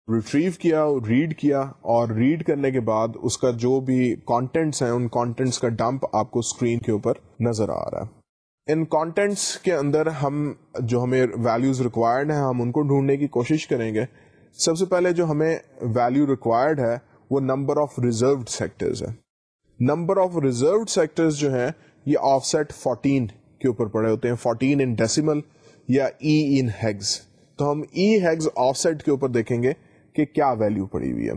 ریٹریو کیا ریڈ کیا اور ریڈ کرنے کے بعد اس کا جو بھی کانٹینٹس ہیں، ان کانٹینٹس کا ڈمپ آپ کو اسکرین کے اوپر نظر آ رہا ہے۔ ان کانٹینٹس کے اندر ہم جو ہمیں ویلوز ریکوائرڈ ہیں، ہم ان کو ڈھونڈنے کی کوشش کریں گے۔ سب سے پہلے جو ہمیں ویلو ریکوائرڈ ہے، وہ نمبر آف ریزروڈ سیکٹرز ہے۔ نمبر آف ریزروڈ سیکٹرز جو ہیں، یہ آف سیٹ فورٹین کے اوپر پڑے ہوتے ہیں۔ فورٹین ان ڈیسیمل یا ای ان ہیگز تو ہم ای ہیگز آف سیٹ کے اوپر دیکھیں گے کہ کیا ویلو پڑی ہوئی ہے۔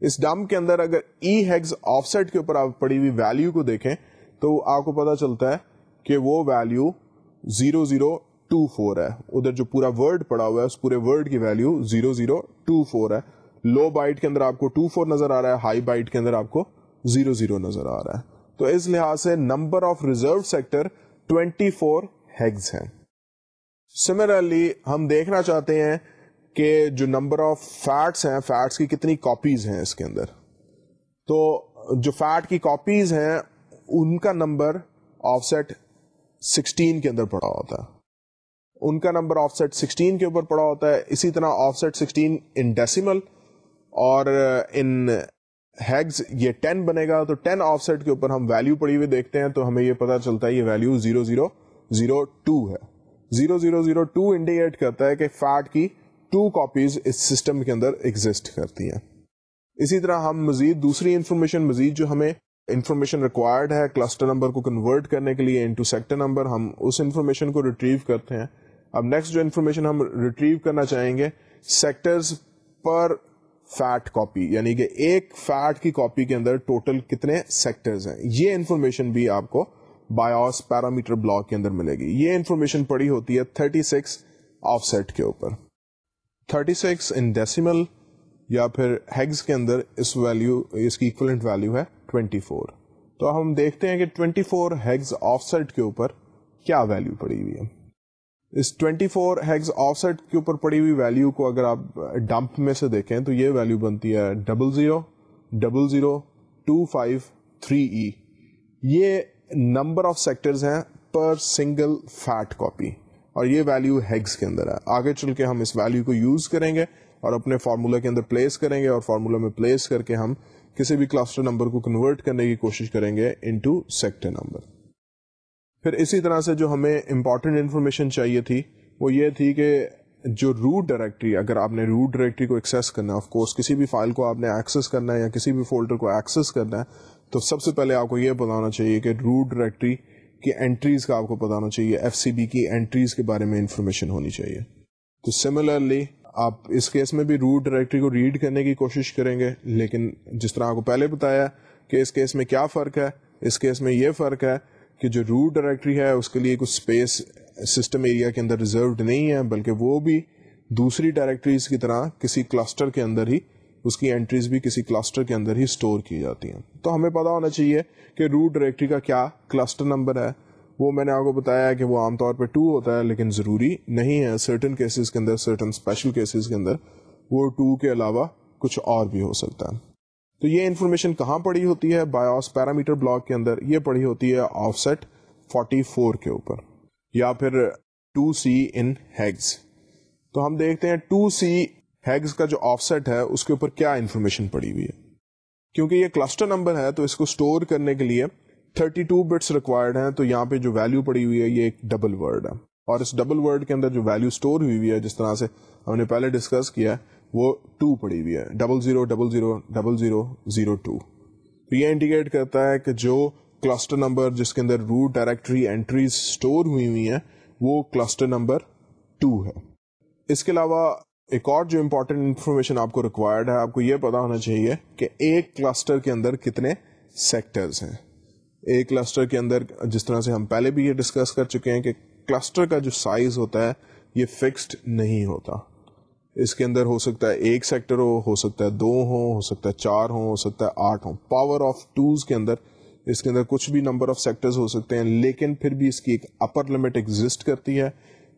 اس ڈم کے اندر اگر ای ہیگز آف سیٹ کے اوپر آپ پڑی ہوئی ویلو کو دیکھیں، تو آپ کو پتا چلتا ہے کہ وہ value zero zero two four ہے۔ ادھر جو پورا ورڈ پڑا ہوا ہے، اس پورے ورڈ کی value zero zero two four ہے۔ لو بائٹ کے اندر آپ کو ٹو فور نظر آ رہا ہے ہائی بائٹ کے اندر آپ کو زیرو زیرو نظر آ رہا ہے۔ تو اس لحاظ سے number of reserve sector twenty four hex ہیں۔ سملرلی ہم دیکھنا چاہتے ہیں کہ جو نمبر آف فیٹس ہیں فیٹس کی کتنی کاپیز ہیں اس کے اندر۔ تو جو فیٹ کی کاپیز ہیں، ان کا نمبر آف سیٹ سکسٹین کے اندر پڑا ہوتا ہے۔ ان کا نمبر آف سیٹ سکسٹین کے اوپر پڑا ہوتا ہے۔ اسی طرح offset sixteen in decimal اور ان ہیگز یہ ٹین بنے گا۔ تو ٹین آف سیٹ کے اوپر ہم ویلو پڑی ہوئی دیکھتے ہیں تو ہمیں یہ پتا چلتا ہے یہ value zero zero zero two ہے۔ Zero zero zero two indicate کرتا ہے کہ فیٹ کی ٹو کاپیز اس سسٹم کے اندر ایگزٹ کرتی ہیں۔ اسی طرح ہم مزید دوسری انفارمیشن مزید جو ہمیں انفارمیشن ریکوائرڈ ہے کلسٹر نمبر کو کنورٹ کرنے کے لیے انٹو سیکٹر نمبر، ہم اس انفارمیشن کو ریٹریو کرتے ہیں۔ اب نیکسٹ جو انفارمیشن ہم ریٹریو کرنا چاہیں گے سیکٹرز پر فیٹ کاپی یعنی کہ ایک فیٹ کی کاپی کے اندر ٹوٹل کتنے سیکٹرز ہیں۔ یہ انفارمیشن بھی آپ کو بایوس پیرامیٹر بلاک کے اندر ملے گی۔ یہ انفارمیشن پڑی ہوتی ہے 36 آف سیٹ کے اوپر۔ 36 ان ڈیسیمل یا پھر ہیگز کے اندر اس ویلو اس کی اکولنٹ ویلو ہے 24 تو ہم دیکھتے ہیں کہ 24 فور ہیگز آف سیٹ کے اوپر کیا ویلو پڑی ہوئی ہے۔ اس 24 فور ہیگز آف سیٹ کے اوپر پڑی ہوئی ویلو کو اگر آپ ڈمپ میں سے دیکھیں تو یہ ویلو بنتی ہے double zero double zero two five three E یہ نمبر آف سیکٹرز ہیں پر سنگل فیٹ کاپی اور یہ ویلو ہیگز کے اندر ہے۔ آگے چل کے ہم اس ویلو کو یوز کریں گے۔ اور اپنے فارمولا کے اندر پلیس کریں گے اور فارمولا میں پلیس کر کے ہم کسی بھی کلسٹر نمبر کو کنورٹ کرنے کی کوشش کریں گے انٹو سیکٹر نمبر پھر اسی طرح سے جو ہمیں امپورٹنٹ انفارمیشن چاہیے تھی، وہ یہ تھی کہ جو روٹ ڈائریکٹری اگر آپ نے روٹ ڈائریکٹری کو ایکسیس کرنا ہے آف کورس کسی بھی فائل کو آپ نے ایکسیس کرنا ہے یا کسی بھی فولڈر کو ایکسیس کرنا ہے، تو سب سے پہلے آپ کو یہ بتانا چاہیے کہ روٹ ڈائریکٹری کی اینٹریز کا آپ کو بتانا چاہیے ایف سی بی کی اینٹریز کے بارے میں انفارمیشن ہونی چاہیے۔ تو سملرلی آپ اس کیس میں بھی روٹ ڈائریکٹری کو ریڈ کرنے کی کوشش کریں گے، لیکن جس طرح آپ کو پہلے بتایا کہ اس کیس میں کیا فرق ہے، اس کیس میں یہ فرق ہے کہ جو روٹ ڈائریکٹری ہے، اس کے لیے کچھ اسپیس سسٹم ایریا کے اندر ریزروڈ نہیں ہے، بلکہ وہ بھی دوسری ڈائریکٹریز کی طرح کسی کلسٹر کے اندر ہی، اس کی انٹریز بھی کسی کلسٹر کے اندر ہی اسٹور کی جاتی ہیں۔ تو ہمیں پتا ہونا چاہیے کہ روٹ ڈائریکٹری کا کیا کلسٹر نمبر ہے۔ وہ میں نے آپ کو بتایا کہ وہ عام طور پہ ٹو ہوتا ہے، لیکن ضروری نہیں ہے۔ سرٹن کیسز کے اندر سرٹن اسپیشل کیسز کے اندر وہ ٹو کے علاوہ کچھ اور بھی ہو سکتا ہے۔ تو یہ انفارمیشن کہاں پڑی ہوتی ہے؟ بایوس پیرامیٹر بلاک کے اندر یہ پڑی ہوتی ہے آف سیٹ فورٹی فور کے اوپر، یا پھر ٹو سی ان ہیگز تو ہم دیکھتے ہیں ٹو سی ہیگز کا جو آف سیٹ ہے، اس کے اوپر کیا انفارمیشن پڑی ہوئی ہے۔ کیونکہ یہ کلسٹر نمبر ہے، تو اس کو اسٹور کرنے کے لیے 32 ٹو بٹس ریکوائرڈ ہیں تو یہاں پہ جو ویلو پڑی ہوئی ہے یہ ایک ڈبل ورڈ ہے۔ اور اس ڈبل ورڈ کے اندر جو ویلو اسٹور ہوئی ہوئی ہے، جس طرح سے ہم نے پہلے ڈسکس کیا وہ ٹو پڑی ہوئی ہے۔ Double zero double zero double zero zero two تو یہ انڈیکیٹ کرتا ہے کہ جو کلسٹر نمبر جس کے اندر روٹ ڈائریکٹری اینٹریز اسٹور ہوئی ہوئی ہیں، وہ کلسٹر نمبر ٹو ہے۔ اس کے علاوہ ایک اور جو امپورٹنٹ انفارمیشن آپ کو ریکوائرڈ ہے، آپ کو یہ پتا ہونا چاہیے کہ ایک کلسٹر کے اندر کتنے سیکٹرز ہیں۔ ایک کلسٹر کے اندر جس طرح سے ہم پہلے بھی یہ ڈسکس کر چکے ہیں کہ کلسٹر کا جو سائز ہوتا ہے، یہ فکسڈ نہیں ہوتا۔ اس کے اندر ہو سکتا ہے ایک سیکٹر ہو ہو سکتا ہے دو ہو ہو سکتا ہے چار ہو ہو سکتا ہے آٹھ ہو پاور آف ٹوز کے اندر اس کے اندر کچھ بھی نمبر آف سیکٹرز ہو سکتے ہیں، لیکن پھر بھی اس کی ایک اپر لمٹ ایگزٹ کرتی ہے۔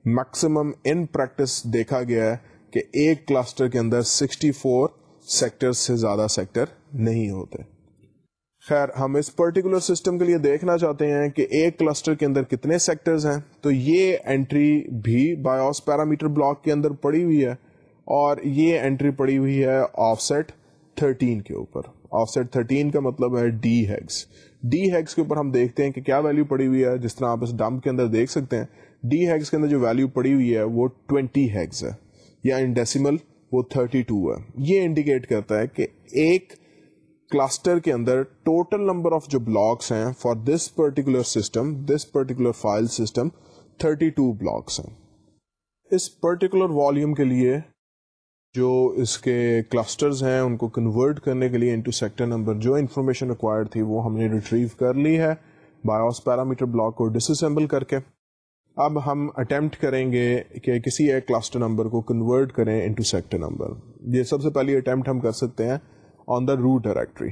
میکسیمم ان پریکٹس دیکھا گیا ہے کہ ایک کلسٹر کے اندر 64 سیکٹر سے زیادہ سیکٹر نہیں ہوتے۔ خیر، ہم اس پرٹیکولر سسٹم کے لیے دیکھنا چاہتے ہیں کہ ایک کلسٹر کے اندر کتنے سیکٹرز ہیں۔ تو یہ انٹری بھی بایوس پیرامیٹر بلاک کے اندر پڑی ہوئی ہے اور یہ انٹری پڑی ہوئی ہے آف سیٹ 13 کے اوپر۔ آف سیٹ 13 کا مطلب ہے ڈی ہیگس ڈی ہیگس کے اوپر ہم دیکھتے ہیں کہ کیا ویلو پڑی ہوئی ہے، جس طرح آپ اس ڈمپ کے اندر دیکھ سکتے ہیں۔ ڈی ہیگس کے اندر جو ویلو پڑی ہوئی ہے وہ 20 ہیگس ہے، یا ان ڈیسیمل وہ 32 ہے۔ یہ انڈیکیٹ کرتا ہے کہ ایک کلسٹر کے اندر ٹوٹل نمبر آف جو بلاکس ہیں for this particular system this particular file system 32 blocks ہیں. اس پرٹیکولر والیوم کے لیے جو اس کے کلسٹرز ہیں، ان کو کنورٹ کرنے کے لیے انٹو سیکٹر نمبر جو انفارمیشن ریکوائرڈ تھی، وہ ہم نے ریٹریو کر لی ہے بایوس پیرامیٹر بلاک کو ڈس اسمبل کر کے. اب ہم اٹمپٹ کریں گے کہ کسی ایک کلسٹر نمبر کو کنورٹ کریں انٹو سیکٹر نمبر یہ سب سے پہلی اٹمپٹ ہم کر سکتے ہیں on the root directory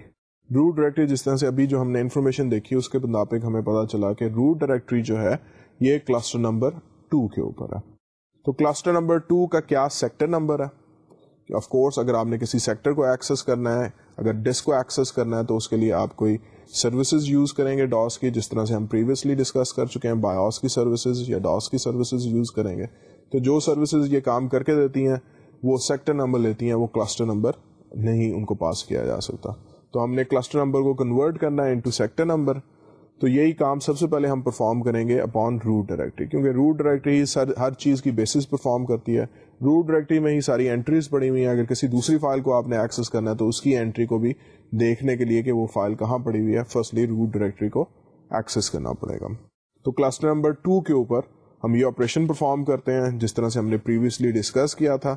root directory جس طرح سے ابھی جو ہم نے انفارمیشن دیکھی، اس کے مطابق ہمیں پتا چلا کہ روٹ ڈائریکٹری جو ہے، یہ کلسٹر نمبر ٹو کے اوپر ہے۔ تو کلسٹر نمبر ٹو کا کیا سیکٹر نمبر ہے؟ آف کورس اگر آپ نے کسی سیکٹر کو ایکسس کرنا ہے، اگر ڈسک کو ایکسس کرنا ہے، تو اس کے لیے آپ کوئی سروسز یوز کریں گے ڈاس کی، جس طرح سے ہم پریویسلی ڈسکس کر چکے ہیں بایوس کی سروسز یا ڈاس کی سروسز یوز کریں گے۔ تو جو سروسز یہ کام کر کے دیتی ہیں، وہ سیکٹر نمبر لیتی ہیں، وہ کلسٹر نمبر نہیں ان کو پاس کیا جا سکتا۔ تو ہم نے کلسٹر نمبر کو کنورٹ کرنا ہے انٹو سیکٹر نمبر تو یہی کام سب سے پہلے ہم پرفارم کریں گے اپون روٹ ڈائریکٹری کیونکہ روٹ ڈائریکٹری ہر چیز کی بیسس پرفارم کرتی ہے۔ روٹ ڈائریکٹری میں ہی ساری انٹریز پڑی ہوئی ہیں۔ اگر کسی دوسری فائل کو آپ نے ایکسس کرنا ہے تو اس کی انٹری کو بھی دیکھنے کے لیے کہ وہ فائل کہاں پڑی ہوئی ہے۔ فرسٹلی روٹ ڈائریکٹری کو ایکسس کرنا پڑے گا۔ تو کلسٹر نمبر ٹو کے اوپر ہم یہ آپریشن پرفارم کرتے ہیں۔ جس طرح سے ہم نے پریویسلی ڈسکس کیا تھا۔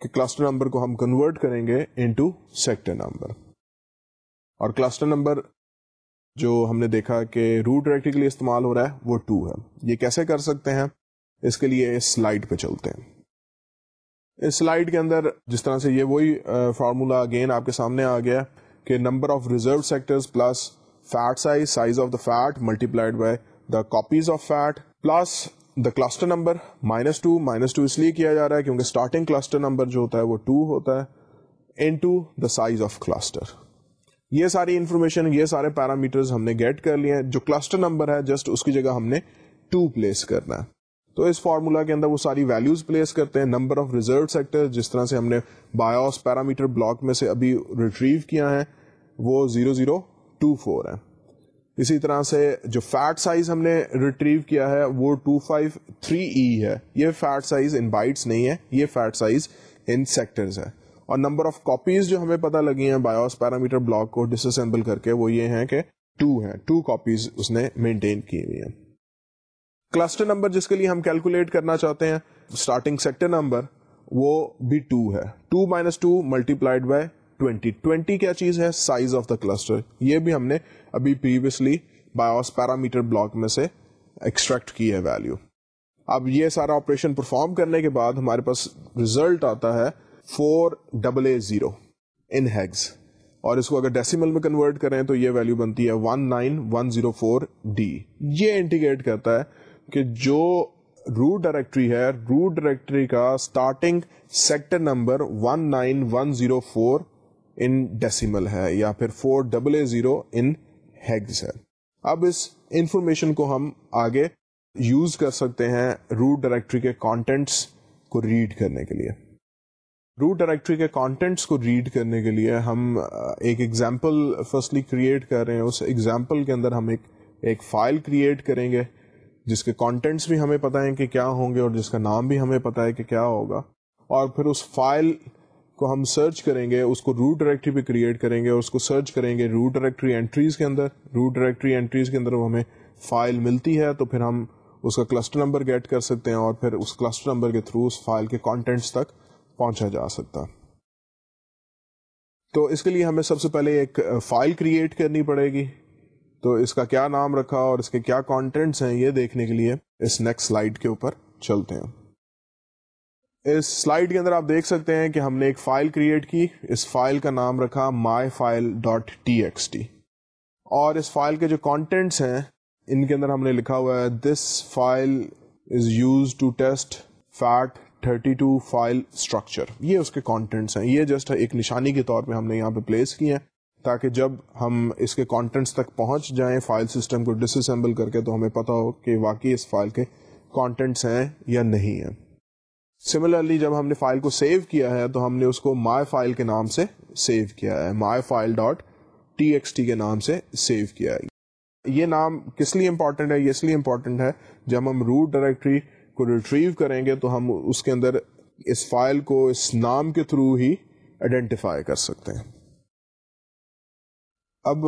کہ کلسٹر نمبر کو ہم کنورٹ کریں گے انٹو سیکٹر نمبر اور کلسٹر نمبر جو ہم نے دیکھا کہ روٹ ڈائریکٹری کے لیے استعمال ہو رہا ہے وہ ٹو ہے. یہ کیسے کر سکتے ہیں؟ اس کے لیے سلائڈ پہ چلتے ہیں. اس سلائڈ کے اندر جس طرح سے یہ وہی فارمولا اگین آپ کے سامنے آ گیا کہ number of reserve sector plus FAT size size of the FAT multiplied by the copies of FAT plus the cluster number minus two minus two اس لیے کیا جا رہا ہے کیونکہ اسٹارٹنگ کلسٹر نمبر جو ہوتا ہے وہ ٹو ہوتا ہے into the size of cluster یہ ساری انفارمیشن یہ سارے پیرامیٹر ہم نے گیٹ کر لیے ہیں۔ جو کلسٹر نمبر ہے جسٹ اس کی جگہ ہم نے ٹو پلیس کرنا ہے۔ تو اس فارمولا کے اندر وہ ساری ویلوز پلیس کرتے ہیں۔ نمبر آف ریزرو سیکٹر جس طرح سے ہم نے بایوس پیرامیٹر بلاک میں سے ابھی ریٹریو کیا ہے، وہ زیرو زیرو ٹو فور ہے۔ اسی طرح سے جو فیٹ سائز ہم نے ریٹریو کیا ہے وہ ٹو فائیو تھری ای ہے۔ یہ فیٹ سائز ان بائٹس نہیں ہے، یہ فیٹ سائز ان سیکٹرز ہے۔ اور نمبر آف کاپیز جو ہمیں پتہ لگی ہیں بایوس پیرامیٹر بلاک کو ڈس اسمبل کر کے وہ یہ ہیں کہ ٹو ہیں۔ ٹو کاپیز اس نے مینٹین کی ہوئی ہیں۔ کلسٹر نمبر جس کے لیے ہم کیلکولیٹ کرنا چاہتے ہیں اسٹارٹنگ سیکٹر نمبر وہ بھی ٹو ہے۔ Two minus two multiplied by twenty twenty کیا چیز ہے؟ سائز آف دا کلسٹر یہ بھی ہم نے ابھی پریویسلی بایوس پیرامیٹر بلاک میں سے ایکسٹریکٹ کی ہے ویلو اب یہ سارا آپریشن پرفارم کرنے کے بعد ہمارے پاس ریزلٹ آتا ہے four double A zero in hex اور اس کو اگر ڈیسیمل میں کنورٹ کریں تو یہ ویلو بنتی ہے one nine one zero four D یہ انڈیکیٹ کرتا ہے کہ جو روٹ ڈائریکٹری ہے روٹ ڈائریکٹری کا starting sector number one nine one zero four in decimal ہے یا پھر four double A zero in hex ہے۔ اب اس انفارمیشن کو ہم آگے یوز کر سکتے ہیں روٹ ڈائریکٹری کے کانٹینٹس کو ریڈ کرنے کے لیے۔ روٹ ڈائریکٹری کے کانٹینٹس کو ریڈ کرنے کے لیے ہم ایک ایگزامپل فرسٹلی کریٹ کر رہے ہیں۔ اس ایگزامپل کے اندر ہم ایک ایک فائل کریٹ کریں گے، جس کے کانٹینٹس بھی ہمیں پتہ ہے کہ کیا ہوں گے اور جس کا نام بھی ہمیں پتہ ہے کہ کیا ہوگا۔ اور پھر اس فائل کو ہم سرچ کریں گے، اس کو روٹ ڈائریکٹری پہ کریٹ کریں گے اور اس کو سرچ کریں گے روٹ ڈائریکٹری انٹریز کے اندر۔ روٹ ڈائریکٹری انٹریز کے اندر وہ ہمیں فائل ملتی ہے، تو پھر ہم اس کا کلسٹر نمبر گیٹ کر سکتے ہیں اور پھر اس کلسٹر نمبر کے تھرو اس فائل کے کانٹینٹس تک پہنچا جا سکتا۔ تو اس کے لیے ہمیں سب سے پہلے ایک فائل کریٹ کرنی پڑے گی۔ تو اس کا کیا نام رکھا اور اس کے کیا کانٹینٹس ہیں یہ دیکھنے کے لیے اس نیکسٹ سلائڈ کے اوپر چلتے ہیں۔ اس سلائڈ کے اندر آپ دیکھ سکتے ہیں کہ ہم نے ایک فائل کریٹ کی۔ اس فائل کا نام رکھا my file dot T X T اور اس فائل کے جو کانٹینٹس ہیں، ان کے اندر ہم نے لکھا ہوا ہے this file is used to test FAT thirty two file structure یہ اس کے کانٹینٹس ہیں۔ یہ جسٹ ایک نشانی کے طور پہ ہم نے یہاں پہ پلیس کی ہیں تاکہ جب ہم اس کے کانٹینٹس تک پہنچ جائیں فائل سسٹم کو ڈس اسمبل کر کے تو ہمیں پتا ہو کہ واقعی اس فائل کے کانٹینٹس ہیں یا نہیں ہیں۔ سملرلی جب ہم نے فائل کو سیو کیا ہے تو ہم نے اس کو مائی فائل کے نام سے سیو کیا ہے۔ My file dot T X T کے نام سے سیو کیا ہے۔ یہ نام کس لیے امپورٹنٹ ہے؟ یہ اس لیے امپورٹنٹ ہے، جب ہم روٹ ڈائریکٹری کو ریٹریو کریں گے تو ہم اس کے اندر اس فائل کو اس نام کے تھرو ہی آئیڈینٹیفائی کر سکتے ہیں۔ اب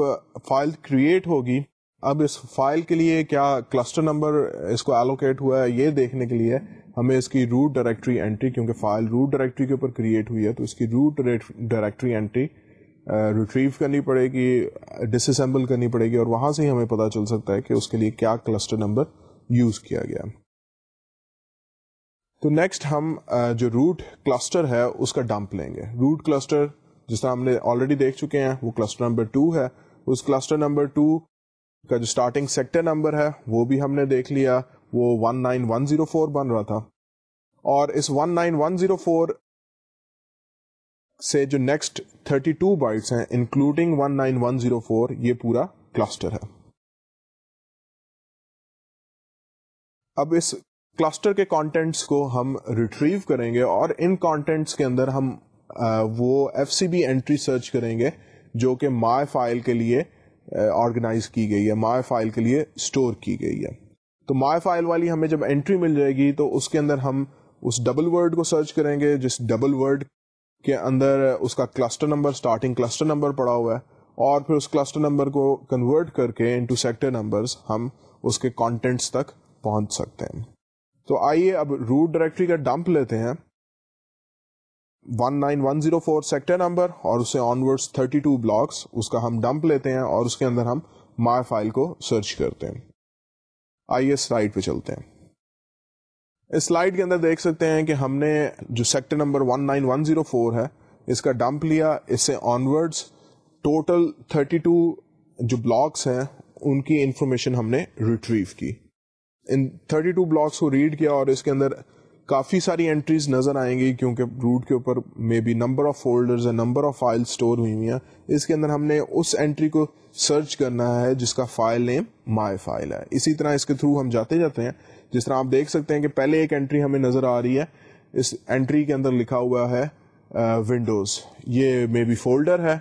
فائل کریٹ ہوگی۔ اب اس فائل کے لیے کیا کلسٹر نمبر اس کو ایلوکیٹ ہوا ہے، یہ دیکھنے کے لیے ہمیں اس کی روٹ ڈائریکٹری انٹری کیونکہ فائل روٹ ڈائریکٹری کے اوپر کریٹ ہوئی ہے، تو اس کی روٹ ڈائریکٹری انٹری ریٹریو کرنی پڑے گی ڈس اسمبل کرنی پڑے گی، اور وہاں سے ہی ہمیں پتا چل سکتا ہے کہ اس کے لیے کیا کلسٹر نمبر یوز کیا گیا۔ تو نیکسٹ ہم جو روٹ کلسٹر ہے، اس کا ڈمپ لیں گے۔ روٹ کلسٹر جس طرح ہم نے آلریڈی دیکھ چکے ہیں، وہ کلسٹر نمبر ٹو ہے۔ اس کلسٹر نمبر ٹو کا جو اسٹارٹنگ سیکٹر نمبر ہے، وہ بھی ہم نے دیکھ لیا۔ وہ one nine one zero four بن رہا تھا۔ اور اس one nine one zero four سے جو نیکسٹ تھرٹی ٹو بائٹس ہیں including one nine one zero four یہ پورا کلسٹر ہے۔ اب اس کلسٹر کے کانٹینٹس کو ہم ریٹریو کریں گے اور ان کانٹینٹس کے اندر ہم وہ F C B entry search کریں گے جو کہ مائی فائل کے لیے آرگنائز کی گئی ہے مائی فائل کے لیے اسٹور کی گئی ہے۔ تو مائی فائل والی ہمیں جب انٹری مل جائے گی تو اس کے اندر ہم اس ڈبل ورڈ کو سرچ کریں گے، جس ڈبل ورڈ کے اندر اس کا cluster number starting cluster number پڑا ہوا ہے، اور پھر اس کلسٹر نمبر کو کنورٹ کر کے انٹو سیکٹر نمبرز ہم اس کے کانٹینٹس تک پہنچ سکتے ہیں۔ تو آئیے اب روٹ ڈائریکٹری کا ڈمپ لیتے ہیں۔ One nine one zero four sector number اور اسے آنورڈ تھرٹی ٹو بلاکس اس کا ہم ڈمپ لیتے ہیں اور اس کے اندر ہم مائی فائل کو سرچ کرتے ہیں۔ آئیے سلائڈ پہ چلتے ہیں۔ اس سلائڈ کے اندر دیکھ سکتے ہیں کہ ہم نے جو سیکٹر نمبر 19104 ہے، اس کا ڈمپ لیا، اس سے آنورڈس ٹوٹل 32 جو بلاکس ہیں، ان کی انفارمیشن ہم نے ریٹریو کی۔ ان 32 بلاکس کو ریڈ کیا اور اس کے اندر کافی ساری انٹریز نظر آئیں گی کیونکہ روٹ کے اوپر may be number of folders number of file store ہوئی ہوئی ہیں۔ اس کے اندر ہم نے اس انٹری کو سرچ کرنا ہے جس کا فائل نیم مائی فائل ہے۔ اسی طرح اس کے تھرو ہم جاتے جاتے ہیں۔ جس طرح آپ دیکھ سکتے ہیں کہ پہلے ایک انٹری ہمیں نظر آ رہی ہے۔ اس انٹری کے اندر لکھا ہوا ہے ونڈوز یہ مے بی فولڈر ہے۔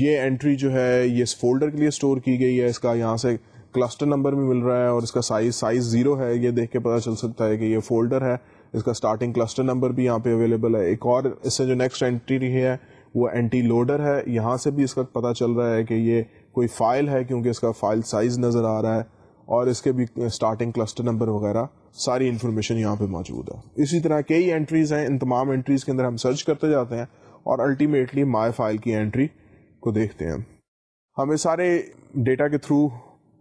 یہ انٹری جو ہے، یہ اس فولڈر کے لیے اسٹور کی گئی ہے۔ اس کا یہاں سے کلسٹر نمبر بھی مل رہا ہے اور اس کا سائز سائز زیرو ہے، یہ دیکھ کے پتا چل سکتا ہے کہ یہ فولڈر ہے۔ اس کا اسٹارٹنگ کلسٹر نمبر بھی یہاں پہ اویلیبل ہے۔ ایک اور اس سے جو نیکسٹ انٹری ہے، وہ اینٹی لوڈر ہے۔ یہاں سے بھی اس کا پتا چل رہا ہے کہ یہ کوئی فائل ہے کیونکہ اس کا فائل سائز نظر آ رہا ہے اور اس کے بھی اسٹارٹنگ کلسٹر نمبر وغیرہ ساری انفارمیشن یہاں پہ موجود ہے۔ اسی طرح کئی انٹریز ہیں، ان تمام انٹریز کے اندر ہم سرچ کرتے جاتے ہیں اور الٹیمیٹلی مائی فائل کی انٹری کو دیکھتے ہیں۔ ہمیں سارے ڈیٹا کے تھرو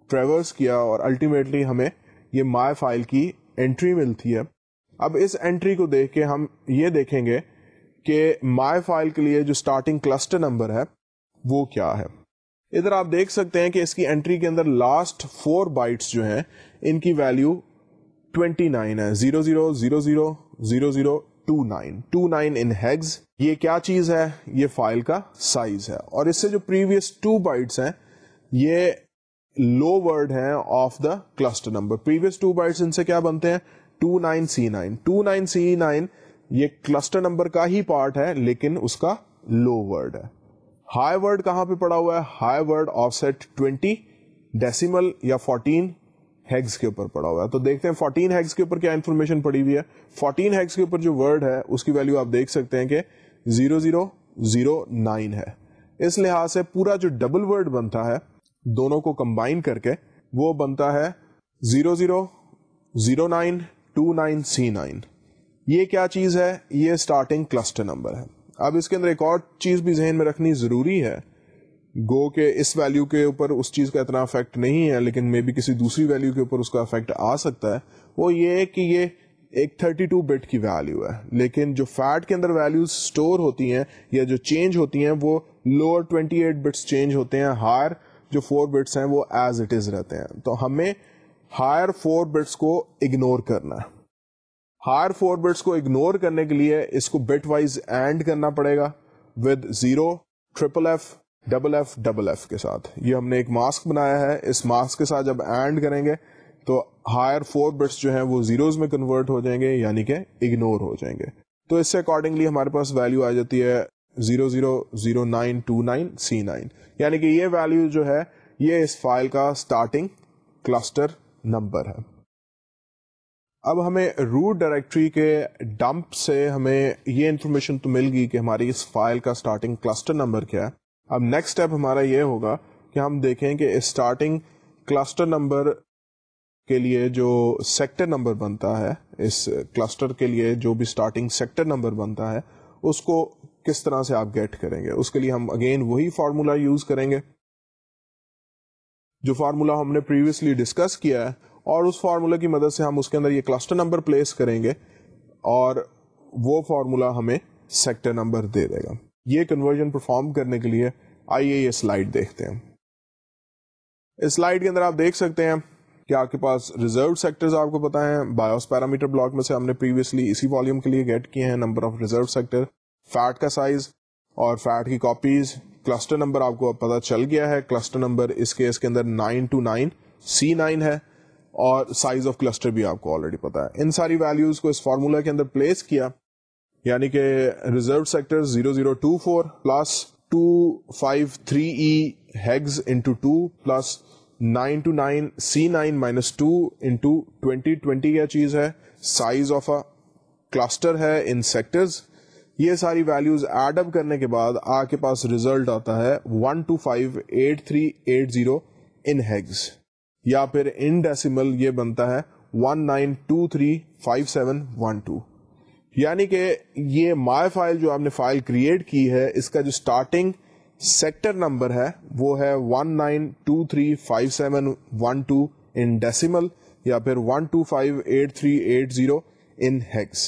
ٹریورس کیا اور الٹیمیٹلی ہمیں یہ مائی فائل کی انٹری ملتی ہے۔ اب اس انٹری کو دیکھ کے ہم یہ دیکھیں گے کہ مائی فائل کے لیے جو اسٹارٹنگ کلسٹر نمبر ہے، وہ کیا ہے۔ ادھر آپ دیکھ سکتے ہیں کہ اس کی انٹری کے اندر لاسٹ فور بائٹس جو ہیں، ان کی ویلو 29 ہے۔ Zero zero zero zero zero zero two nine two nine in hex یہ کیا چیز ہے؟ یہ فائل کا سائز ہے۔ اور اس سے جو پریویس ٹو بائٹس ہیں، یہ لو ورڈ ہیں of the cluster number previous two bytes ان سے کیا بنتے ہیں؟ Two nine C nine two nine C nine یہ کلسٹر نمبر کا ہی پارٹ ہے، لیکن اس کا لو ورڈ ہے۔ ہائی ورڈ کہاں پہ پڑا ہوا ہے؟ High word offset twenty decimal یا فورٹین ہیگز کے اوپر پڑا ہوا ہے۔ تو دیکھتے ہیں فورٹین ہیگز کے اوپر کیا انفارمیشن پڑی ہوئی ہے۔ فورٹین ہیگز کے اوپر جو ورڈ ہے، اس کی ویلو آپ دیکھ سکتے ہیں کہ زیرو زیرو زیرو نائن ہے۔ اس لحاظ سے پورا جو ڈبل ورڈ بنتا ہے دونوں کو کمبائن کر کے وہ بنتا ہے zero zero zero nine, two nine C nine. یہ کیا چیز ہے؟ یہ اسٹارٹنگ کلسٹر نمبر ہے۔ اب اس کے اندر ایک اور چیز بھی ذہن میں رکھنی ضروری ہے۔ گو کہ اس ویلو کے اوپر اس چیز کا اتنا افیکٹ نہیں ہے، لیکن مے بی کسی دوسری ویلو کے اوپر اس کا افیکٹ آ سکتا ہے۔ وہ یہ کہ یہ ایک 32 بٹ کی ویلو ہے۔ لیکن جو فیٹ کے اندر ویلوز اسٹور ہوتی ہیں یا جو چینج ہوتی ہیں، وہ لوور 28 بٹس چینج ہوتے ہیں۔ ہائر جو فور بٹس ہیں وہ ایز اٹ از رہتے ہیں۔ تو ہمیں ہائر فور بٹس کو اگنور کرنا ہے۔ ہائر فور بٹس کو اگنور کرنے کے لیے اس کو بٹ وائز اینڈ کرنا پڑے گا with zero triple F double F double F کے ساتھ۔ یہ ہم نے ایک ماسک بنایا ہے۔ اس ماسک کے ساتھ جب اینڈ کریں گے تو ہائر فور بٹس جو ہیں وہ زیروز میں کنورٹ ہو جائیں گے یعنی کہ اگنور ہو جائیں گے۔ تو اس سے اکارڈنگلی ہمارے پاس ویلو آ جاتی ہے zero zero zero nine two nine C nine یعنی کہ یہ ویلو جو ہے، یہ اس فائل کا اسٹارٹنگ کلسٹر نمبر ہے۔ اب ہمیں روٹ ڈائریکٹری کے ڈمپ سے ہمیں یہ انفارمیشن تو مل گئی کہ ہماری اس فائل کا اسٹارٹنگ کلسٹر نمبر کیا ہے۔ اب نیکسٹ اسٹیپ ہمارا یہ ہوگا کہ ہم دیکھیں کہ اسٹارٹنگ کلسٹر نمبر کے لیے جو سیکٹر نمبر بنتا ہے، اس کلسٹر کے لیے جو بھی اسٹارٹنگ سیکٹر نمبر بنتا ہے، اس کو کس طرح سے آپ گیٹ کریں گے؟ اس کے لیے ہم اگین وہی فارمولا یوز کریں گے جو فارمولا ہم نے پریویسلی ڈسکس کیا ہے اور اس فارمولا کی مدد سے ہم اس کے اندر یہ کلسٹر نمبر پلیس کریں گے اور وہ فارمولا ہمیں سیکٹر نمبر دے دے گا۔ یہ کنورژن پرفارم کرنے کے لیے آئیے یہ سلائڈ دیکھتے ہیں۔ اس سلائڈ کے اندر آپ دیکھ سکتے ہیں کہ آپ کے پاس ریزرو سیکٹر آپ کو پتا ہے بایوس پیرامیٹر بلاک میں سے ہم نے پریویسلی اسی والیوم کے لیے گیٹ کیے ہیں number of reserve sector FAT کا سائز اور فیٹ کی کاپیز کلسٹر نمبر آپ کو پتا چل گیا ہے. کلسٹر نمبر اس کیس کے اندر nine two nine C nine ہے اور سائز آف کلسٹر بھی آپ کو آلریڈی پتا ہے. ان ساری ویلوز کو اس فارمولا کے اندر پلیس کیا. یعنی کہ reserve sector zero zero two four plus two five three E hex into two plus nine two nine C nine minus two into twenty twenty کیا چیز ہے سائز آف اے کلسٹر ہے ان sectors یہ ساری values add up کرنے کے بعد آپ کے پاس ریزلٹ آتا ہے one two five eight three eight zero in hex یا پھر ان ڈیسیمل یہ بنتا ہے one nine two three five seven one two یعنی کہ یہ مائی فائل جو آپ نے فائل کریٹ کی ہے، اس کا جو اسٹارٹنگ سیکٹر نمبر ہے، وہ ہے one nine two three five seven one two in decimal یا پھر one two five eight three eight zero in hex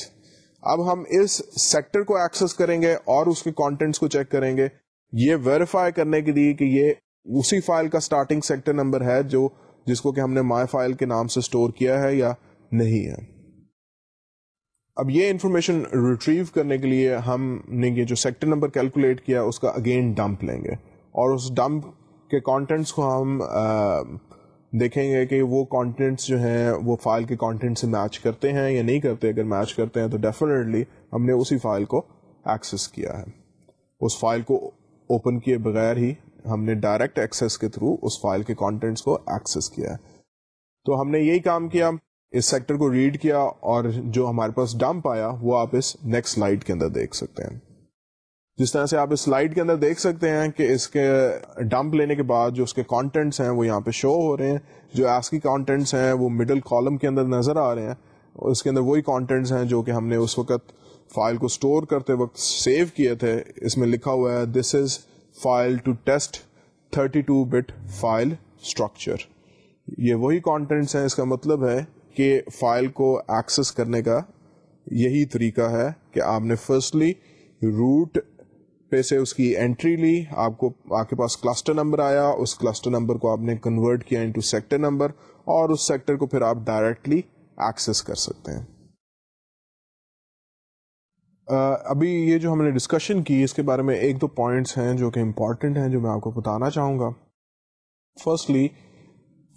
اب ہم اس سیکٹر کو ایکسس کریں گے اور اس کے کانٹینٹس کو چیک کریں گے۔ یہ ویریفائی کرنے کے لیے کہ یہ اسی فائل کا اسٹارٹنگ سیکٹر نمبر ہے جو جس کو کہ ہم نے مائی فائل کے نام سے اسٹور کیا ہے یا نہیں ہے۔ اب یہ انفارمیشن ریٹریو کرنے کے لیے ہم نے یہ جو سیکٹر نمبر کیلکولیٹ کیا، اس کا اگین ڈمپ لیں گے۔ اور اس ڈمپ کے کانٹینٹس کو ہم دیکھیں گے کہ وہ کانٹینٹس جو ہیں، وہ فائل کے کانٹینٹ سے میچ کرتے ہیں یا نہیں کرتے، اگر میچ کرتے ہیں تو ڈیفینیٹلی ہم نے اسی فائل کو ایکسس کیا ہے۔ اس فائل کو اوپن کیے بغیر ہی ہم نے ڈائریکٹ ایکسس کے تھرو اس فائل کے کانٹینٹس کو ایکسس کیا ہے۔ تو ہم نے یہی کام کیا، اس سیکٹر کو ریڈ کیا اور جو ہمارے پاس ڈمپ آیا، وہ آپ اس نیکسٹ سلائڈ کے اندر دیکھ سکتے ہیں۔ جس طرح سے آپ اس سلائڈ کے اندر دیکھ سکتے ہیں کہ اس کے ڈمپ لینے کے بعد جو اس کے کانٹینٹس ہیں وہ یہاں پہ شو ہو رہے ہیں، جو ایس کی کانٹینٹس ہیں وہ مڈل کالم کے اندر نظر آ رہے ہیں۔ اس کے اندر وہی کانٹینٹس ہیں جو کہ ہم نے اس وقت فائل کو اسٹور کرتے وقت سیو کیے تھے۔ اس میں لکھا ہوا ہے this is file to test 32 bit file structure یہ وہی کانٹینٹس ہیں، اس کا مطلب ہے کہ فائل کو ایکسس کرنے کا یہی طریقہ ہے کہ آپ نے فرسٹلی روٹ پہ سے اس کی انٹری لی آپ کو آپ کے پاس کلسٹر نمبر آیا اس کلسٹر نمبر کو آپ نے کنورٹ کیا انٹو سیکٹر نمبر اور اس سیکٹر کو پھر آپ ڈائریکٹلی ایکسس کر سکتے ہیں۔ uh, ابھی یہ جو ہم نے ڈسکشن کی اس کے بارے میں ایک دو پوائنٹس ہیں جو کہ امپورٹنٹ ہیں جو میں آپ کو بتانا چاہوں گا۔ Firstly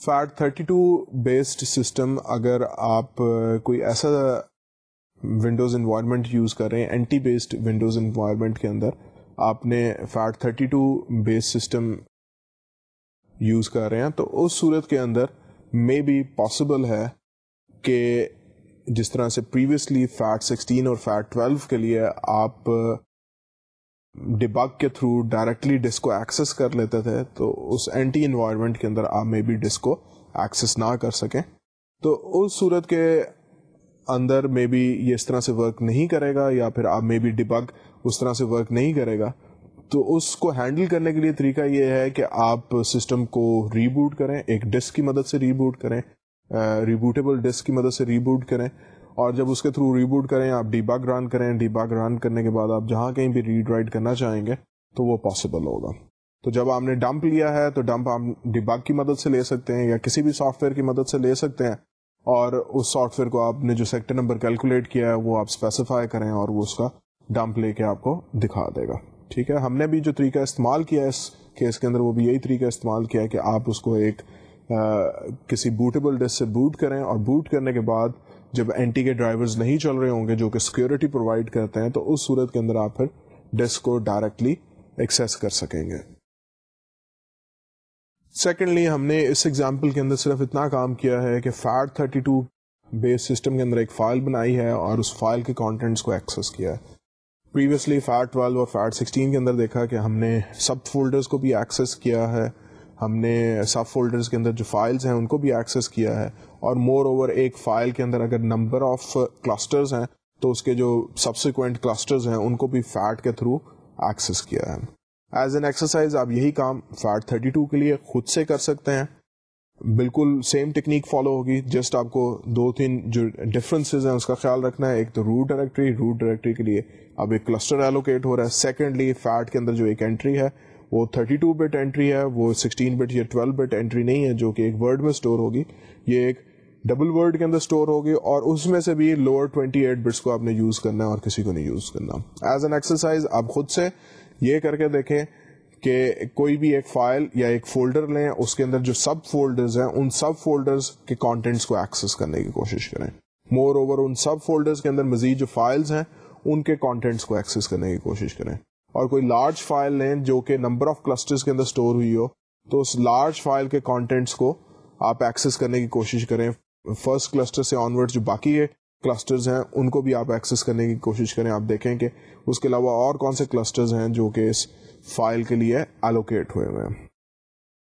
FAT thirty two based system اگر آپ کوئی ایسا ونڈوز انوائرمنٹ یوز کر رہے ہیں اینٹی بیسڈ ونڈوز انوائرمنٹ کے اندر آپ نے FAT thirty two base system use کر رہے ہیں، تو اس صورت کے اندر مے بی پاسبل ہے کہ جس طرح سے پریویسلی فیٹ سکسٹین اور فیٹ ٹویلو کے لیے آپ ڈباگ کے تھرو ڈائریکٹلی ڈسک کو ایکسس کر لیتے تھے، تو اس اینٹی انوائرمنٹ کے اندر آپ مے بی ڈسک کو ایکسس نہ کر سکیں۔ تو اس صورت کے اندر مے بی یہ اس طرح سے ورک نہیں کرے گا، یا پھر آپ مے بی ڈبگ اس طرح سے ورک نہیں کرے گا، تو اس کو ہینڈل کرنے کے لیے طریقہ یہ ہے کہ آپ سسٹم کو ریبوٹ کریں، ایک ڈسک کی مدد سے ریبوٹ کریں ریبوٹیبل ڈسک کی مدد سے ریبوٹ کریں، اور جب اس کے تھرو ریبوٹ کریں، آپ ڈی باگ رن کریں۔ ڈی باگ رن کرنے کے بعد آپ جہاں کہیں بھی ریڈ رائٹ کرنا چاہیں گے، تو وہ پاسبل ہوگا۔ تو جب آپ نے ڈمپ لیا ہے، تو ڈمپ آپ ڈی کی مدد سے لے سکتے ہیں یا کسی بھی سافٹ ویئر کی مدد سے لے سکتے ہیں، اور اس سافٹ ویئر کو آپ نے جو سیکٹر نمبر کیلکولیٹ کیا ہے، وہ آپ اسپیسیفائی کریں اور وہ اس کا ڈمپ لے کے آپ کو دکھا دے گا۔ ٹھیک ہے؟ ہم نے بھی جو طریقہ استعمال کیا ہے اس کیس کے اندر، وہ بھی یہی طریقہ استعمال کیا ہے کہ آپ اس کو ایک کسی بوٹیبل ڈسک سے بوٹ کریں اور بوٹ کرنے کے بعد جب اینٹی کے ڈرائیورز نہیں چل رہے ہوں گے جو کہ سیکورٹی پرووائڈ کرتے ہیں، تو اس صورت کے اندر آپ پھر ڈسک کو ڈائریکٹلی ایکسیس کر سکیں گے۔ سیکنڈلی ہم نے اس ایگزامپل کے اندر صرف اتنا کام کیا ہے کہ FAT thirty two base system کے اندر ایک فائل بنائی ہے اور اس فائل کے کانٹینٹس کو ایکسیس کیا ہے۔ پریویسلی فیٹ ٹویلو اور فیٹ سکسٹین کے اندر دیکھا کہ ہم نے سب فولڈرز کو بھی ایکسیس کیا ہے۔ ہم نے سب فولڈرز کے اندر جو فائلز ہیں ان کو بھی ایکسیس کیا ہے۔ اور مور اوور ایک فائل کے اندر اگر نمبر آف کلسٹرز ہیں تو اس کے جو سبسیکوینٹ کلسٹرز ہیں ان کو بھی فیٹ کے تھرو ایکسیس کیا ہے۔ ایز این ایکسرسائز آپ یہی کام فیٹ تھرٹی ٹو کے لیے خود سے کر سکتے ہیں۔ بالکل سیم ٹیکنیک فالو ہوگی۔ جسٹ آپ کو دو تین جو ڈفرینسز ہیں اس کا خیال رکھنا ہے۔ ایک تو روٹ ڈائریکٹری روٹ ڈائریکٹری کے لیے اب ایک کلسٹر ایلوکیٹ ہو رہا ہے۔ سیکنڈلی فیٹ کے اندر جو ایک انٹری ہے، وہ 32 بٹ انٹری ہے، وہ 16 بٹ یا 12 بٹ انٹری نہیں ہے، جو کہ ایک ورڈ میں اسٹور ہوگی۔ یہ ایک ڈبل ورڈ کے اندر اسٹور ہوگی اور اس میں سے بھی لوور 28 بٹس کو آپ نے یوز کرنا ہے اور کسی کو نہیں یوز کرنا۔ ایز این ایکسرسائز آپ خود سے یہ کر کے دیکھیں۔ کہ کوئی بھی ایک فائل یا ایک فولڈر لیں، اس کے اندر جو سب فولڈرز ہیں، ان سب فولڈرز کے کانٹینٹس کو ایکسس کرنے کی کوشش کریں۔ مور اوور ان سب فولڈرز کے اندر مزید جو فائلز ہیں، ان کے کانٹینٹس کو ایکسس کرنے کی کوشش کریں۔ اور کوئی لارج فائل لیں جو کہ نمبر آف کلسٹرز کے اندر اسٹور ہوئی ہو، تو اس لارج فائل کے کانٹینٹس کو آپ ایکسس کرنے کی کوشش کریں۔ فرسٹ کلسٹر سے آنورڈ جو باقی کلسٹرز ہیں، ان کو بھی آپ ایکسس کرنے کی کوشش کریں۔ آپ دیکھیں کہ اس کے علاوہ اور کون سے کلسٹرز ہیں جو کہ اس فائل کے لیے الوکیٹ ہوئے ہوئے ہیں۔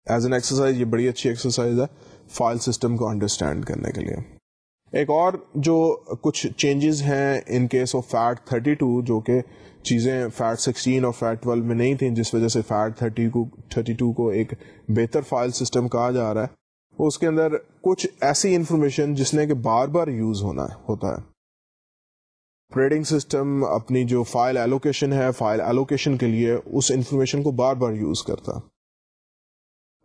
ایز این ایکسرسائز یہ بڑی اچھی ایکسرسائز ہے فائل سسٹم کو انڈرسٹینڈ کرنے کے لیے۔ ایک اور جو کچھ چینجز ہیں ان کیس آف فیٹ 32 جو کہ چیزیں فیٹ 16 اور فیٹ 12 میں نہیں تھیں، جس وجہ سے فیٹ 30 کو 32 کو ایک بہتر فائل سسٹم کہا جا رہا ہے، اس کے اندر کچھ ایسی انفارمیشن جس نے کہ بار بار یوز ہونا ہوتا ہے۔ آپریٹنگ سسٹم اپنی جو فائل ایلوکیشن ہے فائل ایلوکیشن کے لیے اس انفارمیشن کو بار بار یوز کرتا۔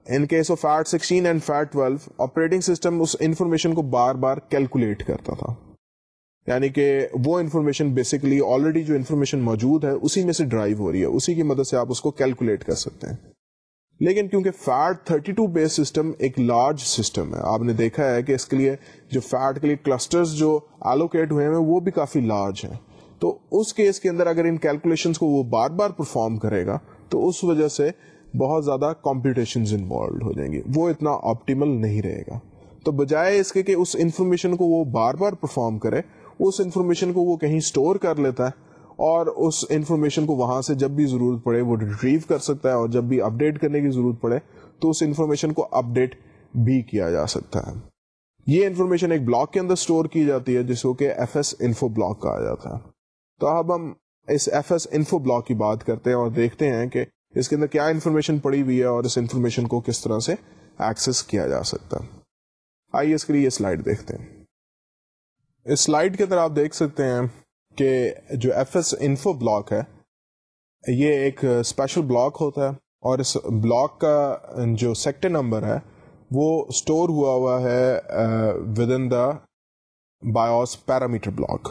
In case of FAT sixteen and FAT twelve operating system us information کو بار بار کیلکولیٹ کرتا تھا۔ یعنی کہ وہ انفارمیشن بیسکلی آلریڈی جو انفارمیشن موجود ہے، اسی میں سے ڈرائیو ہو رہی ہے۔ اسی کی مدد سے آپ اس کو کیلکولیٹ کر سکتے ہیں۔ لیکن کیونکہ فیٹ 32 بیس سسٹم ایک لارج سسٹم ہے، آپ نے دیکھا ہے کہ اس کے لیے جو فیٹ کے لیے کلسٹرز جو الوکیٹ ہوئے ہیں، وہ بھی کافی لارج ہیں۔ تو اس کیس کے اندر اگر ان کیلکولیشن کو وہ بار بار پرفارم کرے گا، تو اس وجہ سے بہت زیادہ کمپٹیشن انوالوڈ ہو جائیں گے وہ اتنا آپٹیمل نہیں رہے گا۔ تو بجائے اس کے کہ اس انفارمیشن کو وہ بار بار پرفارم کرے، اس انفارمیشن کو وہ کہیں اسٹور کر لیتا ہے اور اس انفارمیشن کو وہاں سے جب بھی ضرورت پڑے وہ ریٹریو کر سکتا ہے اور جب بھی اپڈیٹ کرنے کی ضرورت پڑے تو اس انفارمیشن کو اپڈیٹ بھی کیا جا سکتا ہے۔ یہ انفارمیشن ایک بلاک کے اندر اسٹور کی جاتی ہے، جس کو کہ ایف ایس انفو بلاک کہا جاتا ہے۔ تو اب ہم اس ایف ایس انفو بلاک کی بات کرتے ہیں اور دیکھتے ہیں کہ اس کے اندر کیا انفارمیشن پڑی ہوئی ہے اور اس انفارمیشن کو کس طرح سے ایکسس کیا جا سکتا ہے۔ آئیے اس کے لیے یہ سلائڈ دیکھتے ہیں۔ اس سلائڈ کے اندر آپ دیکھ سکتے ہیں کہ جو ایف ایس انفو بلاک ہے، یہ ایک اسپیشل بلاک ہوتا ہے اور اس بلاک کا جو سیکٹر نمبر ہے، وہ اسٹور ہوا ہوا ہے with in the BIOS parameter block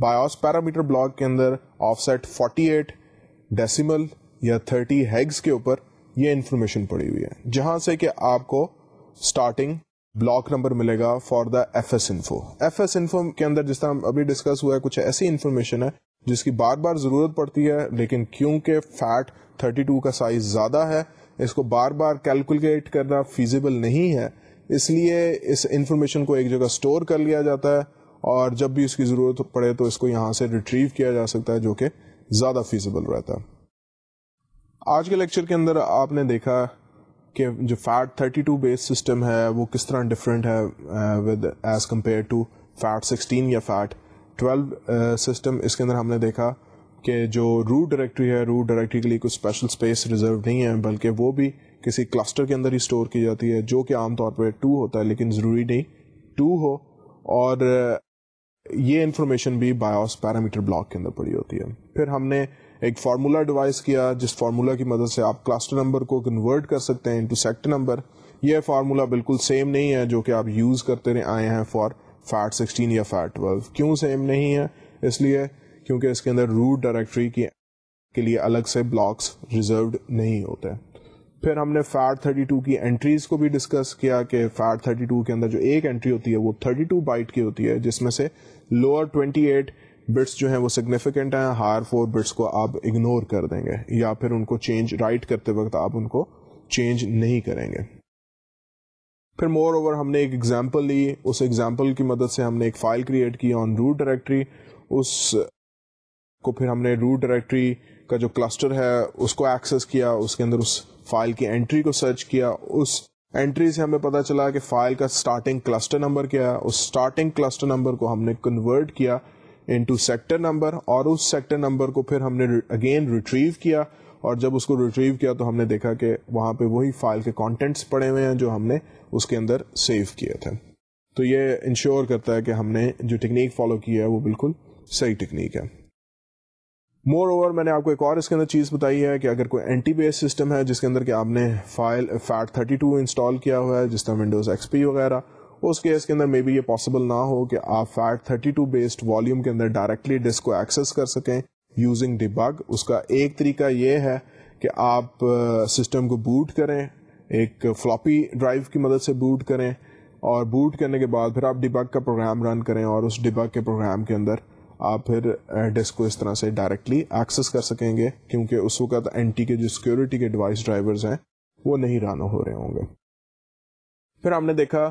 BIOS parameter block کے اندر offset forty eight decimal یا تھرٹی ہیگس کے اوپر یہ انفارمیشن پڑی ہوئی ہے، جہاں سے کہ آپ کو اسٹارٹنگ بلاک نمبر ملے گا for the F S info. F S info کے اندر جس طرح ابھی ڈسکس ہوا ہے، کچھ ایسی انفارمیشن ہے جس کی بار بار ضرورت پڑتی ہے، لیکن کیونکہ فیٹ 32 کا سائز زیادہ ہے، اس کو بار بار کیلکولیٹ کرنا فیزیبل نہیں ہے، اس لیے اس انفارمیشن کو ایک جگہ اسٹور کر لیا جاتا ہے اور جب بھی اس کی ضرورت پڑے تو اس کو یہاں سے ریٹریو کیا جا سکتا ہے، جو کہ زیادہ فیزیبل رہتا ہے۔ آج کے لیکچر کے اندر آپ نے دیکھا کہ جو فیٹ 32 بیس سسٹم ہے، وہ کس طرح ڈفرینٹ ہے with as compare to FAT 16 یا فیٹ 12 سسٹم اس کے اندر ہم نے دیکھا کہ جو روٹ ڈائریکٹری ہے روٹ ڈائریکٹری کے لیے کوئی اسپیشل اسپیس ریزرو نہیں ہے، بلکہ وہ بھی کسی کلسٹر کے اندر ہی اسٹور کی جاتی ہے، جو کہ عام طور پہ ٹو ہوتا ہے، لیکن ضروری نہیں. ٹو ہو اور uh, یہ انفارمیشن بھی بایوس پیرامیٹر بلاک کے اندر پڑی ہوتی ہے. پھر ہم نے ایک فارمولا ڈیوائز کیا جس فارمولا کی مدد سے آپ کلسٹر نمبر کو کنورٹ کر سکتے ہیں انٹو سیکٹر نمبر یہ فارمولا بالکل سیم نہیں ہے جو کہ آپ یوز کرتے رہے آئے ہیں فار فیٹ سکسٹین یا فیٹ ٹویلو کیوں سیم نہیں ہے؟ اس لیے کیونکہ اس کے اندر روٹ ڈائریکٹری کی کے لیے الگ سے بلاکس ریزروڈ نہیں ہوتے. پھر ہم نے فیٹ 32 کی انٹریز کو بھی ڈسکس کیا کہ فیٹ 32 کے اندر جو ایک انٹری ہوتی ہے وہ 32 بائٹ کی ہوتی ہے، جس میں سے لوور 28 بٹس جو ہیں وہ سگنیفیکینٹ ہیں ہائر فور بٹس کو آپ اگنور کر دیں گے یا پھر ان کو چینج رائٹ کرتے وقت آپ ان کو چینج نہیں کریں گے۔ پھر مور اوور ہم نے ایک ایگزامپل لی، اس ایگزامپل کی مدد سے ہم نے ایک فائل کریٹ کی آن روٹ ڈائریکٹری اس کو پھر ہم نے روٹ ڈائریکٹری کا جو کلسٹر ہے، اس کو ایکسس کیا، اس کے اندر اس فائل کی انٹری کو سرچ کیا۔ اس انٹری سے ہمیں پتا چلا کہ فائل کا اسٹارٹنگ کلسٹر نمبر کیا ہے۔ اس اسٹارٹنگ کلسٹر نمبر کو ہم نے کنورٹ کیا۔ انٹو سیکٹر نمبر اور اس سیکٹر نمبر کو پھر ہم نے اگین ریٹریو کیا اور جب اس کو ریٹریو کیا تو ہم نے دیکھا کہ وہاں پہ وہی فائل کے کانٹینٹس پڑے ہوئے ہیں جو ہم نے اس کے اندر سیو کیے تھے۔ تو یہ انشور کرتا ہے کہ ہم نے جو ٹیکنیک فالو کی ہے وہ بالکل صحیح ٹیکنیک ہے۔ مور اوور میں نے آپ کو ایک اور اس کے اندر چیز بتائی ہے کہ اگر کوئی اینٹی بیس سسٹم ہے جس کے اندر کہ آپ نے فائل فیٹ 32 انسٹال کیا ہوا ہے، جس طرح ونڈوز ایکس پی وغیرہ اس کیس کے اندر مے بی یہ پاسبل نہ ہو کہ آپ فیٹ 32 بیسڈ والیوم کے اندر ڈائریکٹلی ڈسک کو ایکسس کر سکیں یوزنگ ڈبگ اس کا ایک طریقہ یہ ہے کہ آپ سسٹم کو بوٹ کریں، ایک فلاپی ڈرائیو کی مدد سے بوٹ کریں اور بوٹ کرنے کے بعد پھر آپ ڈبگ کا پروگرام رن کریں اور اس ڈبگ کے پروگرام کے اندر آپ پھر ڈسک کو اس طرح سے ڈائریکٹلی ایکسس کر سکیں گے کیونکہ اس وقت این ٹی کے جو سیکورٹی کے ڈیوائس ڈرائیورز ہیں وہ نہیں رن ہو رہے ہوں گے۔ پھر ہم نے دیکھا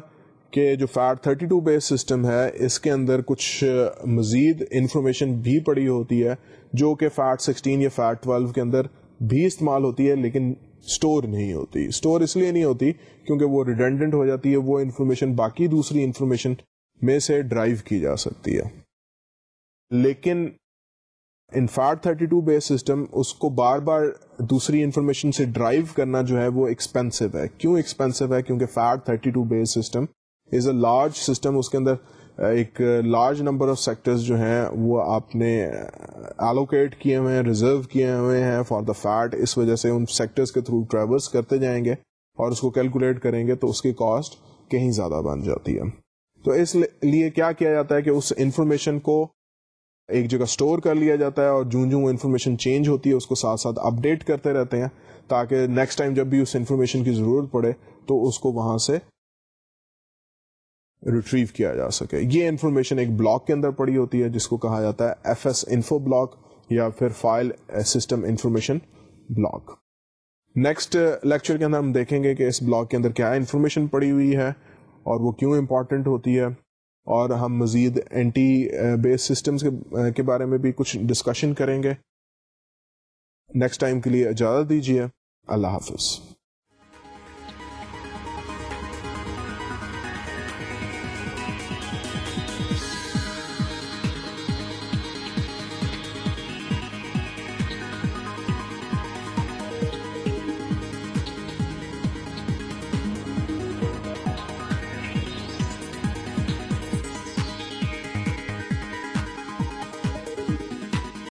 کہ جو فیٹ 32 بیس سسٹم ہے، اس کے اندر کچھ مزید انفارمیشن بھی پڑی ہوتی ہے، جو کہ فیٹ 16 یا فیٹ 12 کے اندر بھی استعمال ہوتی ہے، لیکن اسٹور نہیں ہوتی۔ اسٹور اس لیے نہیں ہوتی کیونکہ وہ ریڈنڈنٹ ہو جاتی ہے، وہ انفارمیشن باقی دوسری انفارمیشن میں سے ڈرائیو کی جا سکتی ہے۔ لیکن in FAT thirty two base system اس کو بار بار دوسری انفارمیشن سے ڈرائیو کرنا جو ہے، وہ ایکسپینسو ہے۔ کیوں ایکسپینسو ہے؟ کیونکہ FAT thirty two base system is a large system اس کے اندر uh, ایک لارج نمبر آف سیکٹرز جو ہیں، وہ آپ نے uh, ایلوکیٹ کیے ہوئے ہیں ریزرو کیے ہوئے ہیں فار دا فیٹ اس وجہ سے ان سیکٹرز کے تھرو ٹریولس کرتے جائیں گے اور اس کو کیلکولیٹ کریں گے تو اس کی کاسٹ کہیں زیادہ بن جاتی ہے. تو اس لیے کیا کیا جاتا ہے کہ اس انفارمیشن کو ایک جگہ اسٹور کر لیا جاتا ہے اور جوں جوں انفارمیشن چینج ہوتی ہے، اس کو ساتھ ساتھ اپڈیٹ کرتے رہتے ہیں تاکہ نیکسٹ ٹائم جب بھی اس انفارمیشن کی ضرورت پڑے تو اس کو وہاں سے ریٹریو کیا جا سکے۔ یہ انفارمیشن ایک بلاک کے اندر پڑی ہوتی ہے، جس کو کہا جاتا ہے ایف ایس انفو بلاک یا پھر file system information block next lecture کے اندر ہم دیکھیں گے کہ اس بلاک کے اندر کیا انفارمیشن پڑی ہوئی ہے اور وہ کیوں امپورٹنٹ ہوتی ہے۔ اور ہم مزید اینٹی بیس سسٹمز کے بارے میں بھی کچھ ڈسکشن کریں گے۔ نیکسٹ ٹائم کے لیے اجازت دیجیے۔ اللہ حافظ۔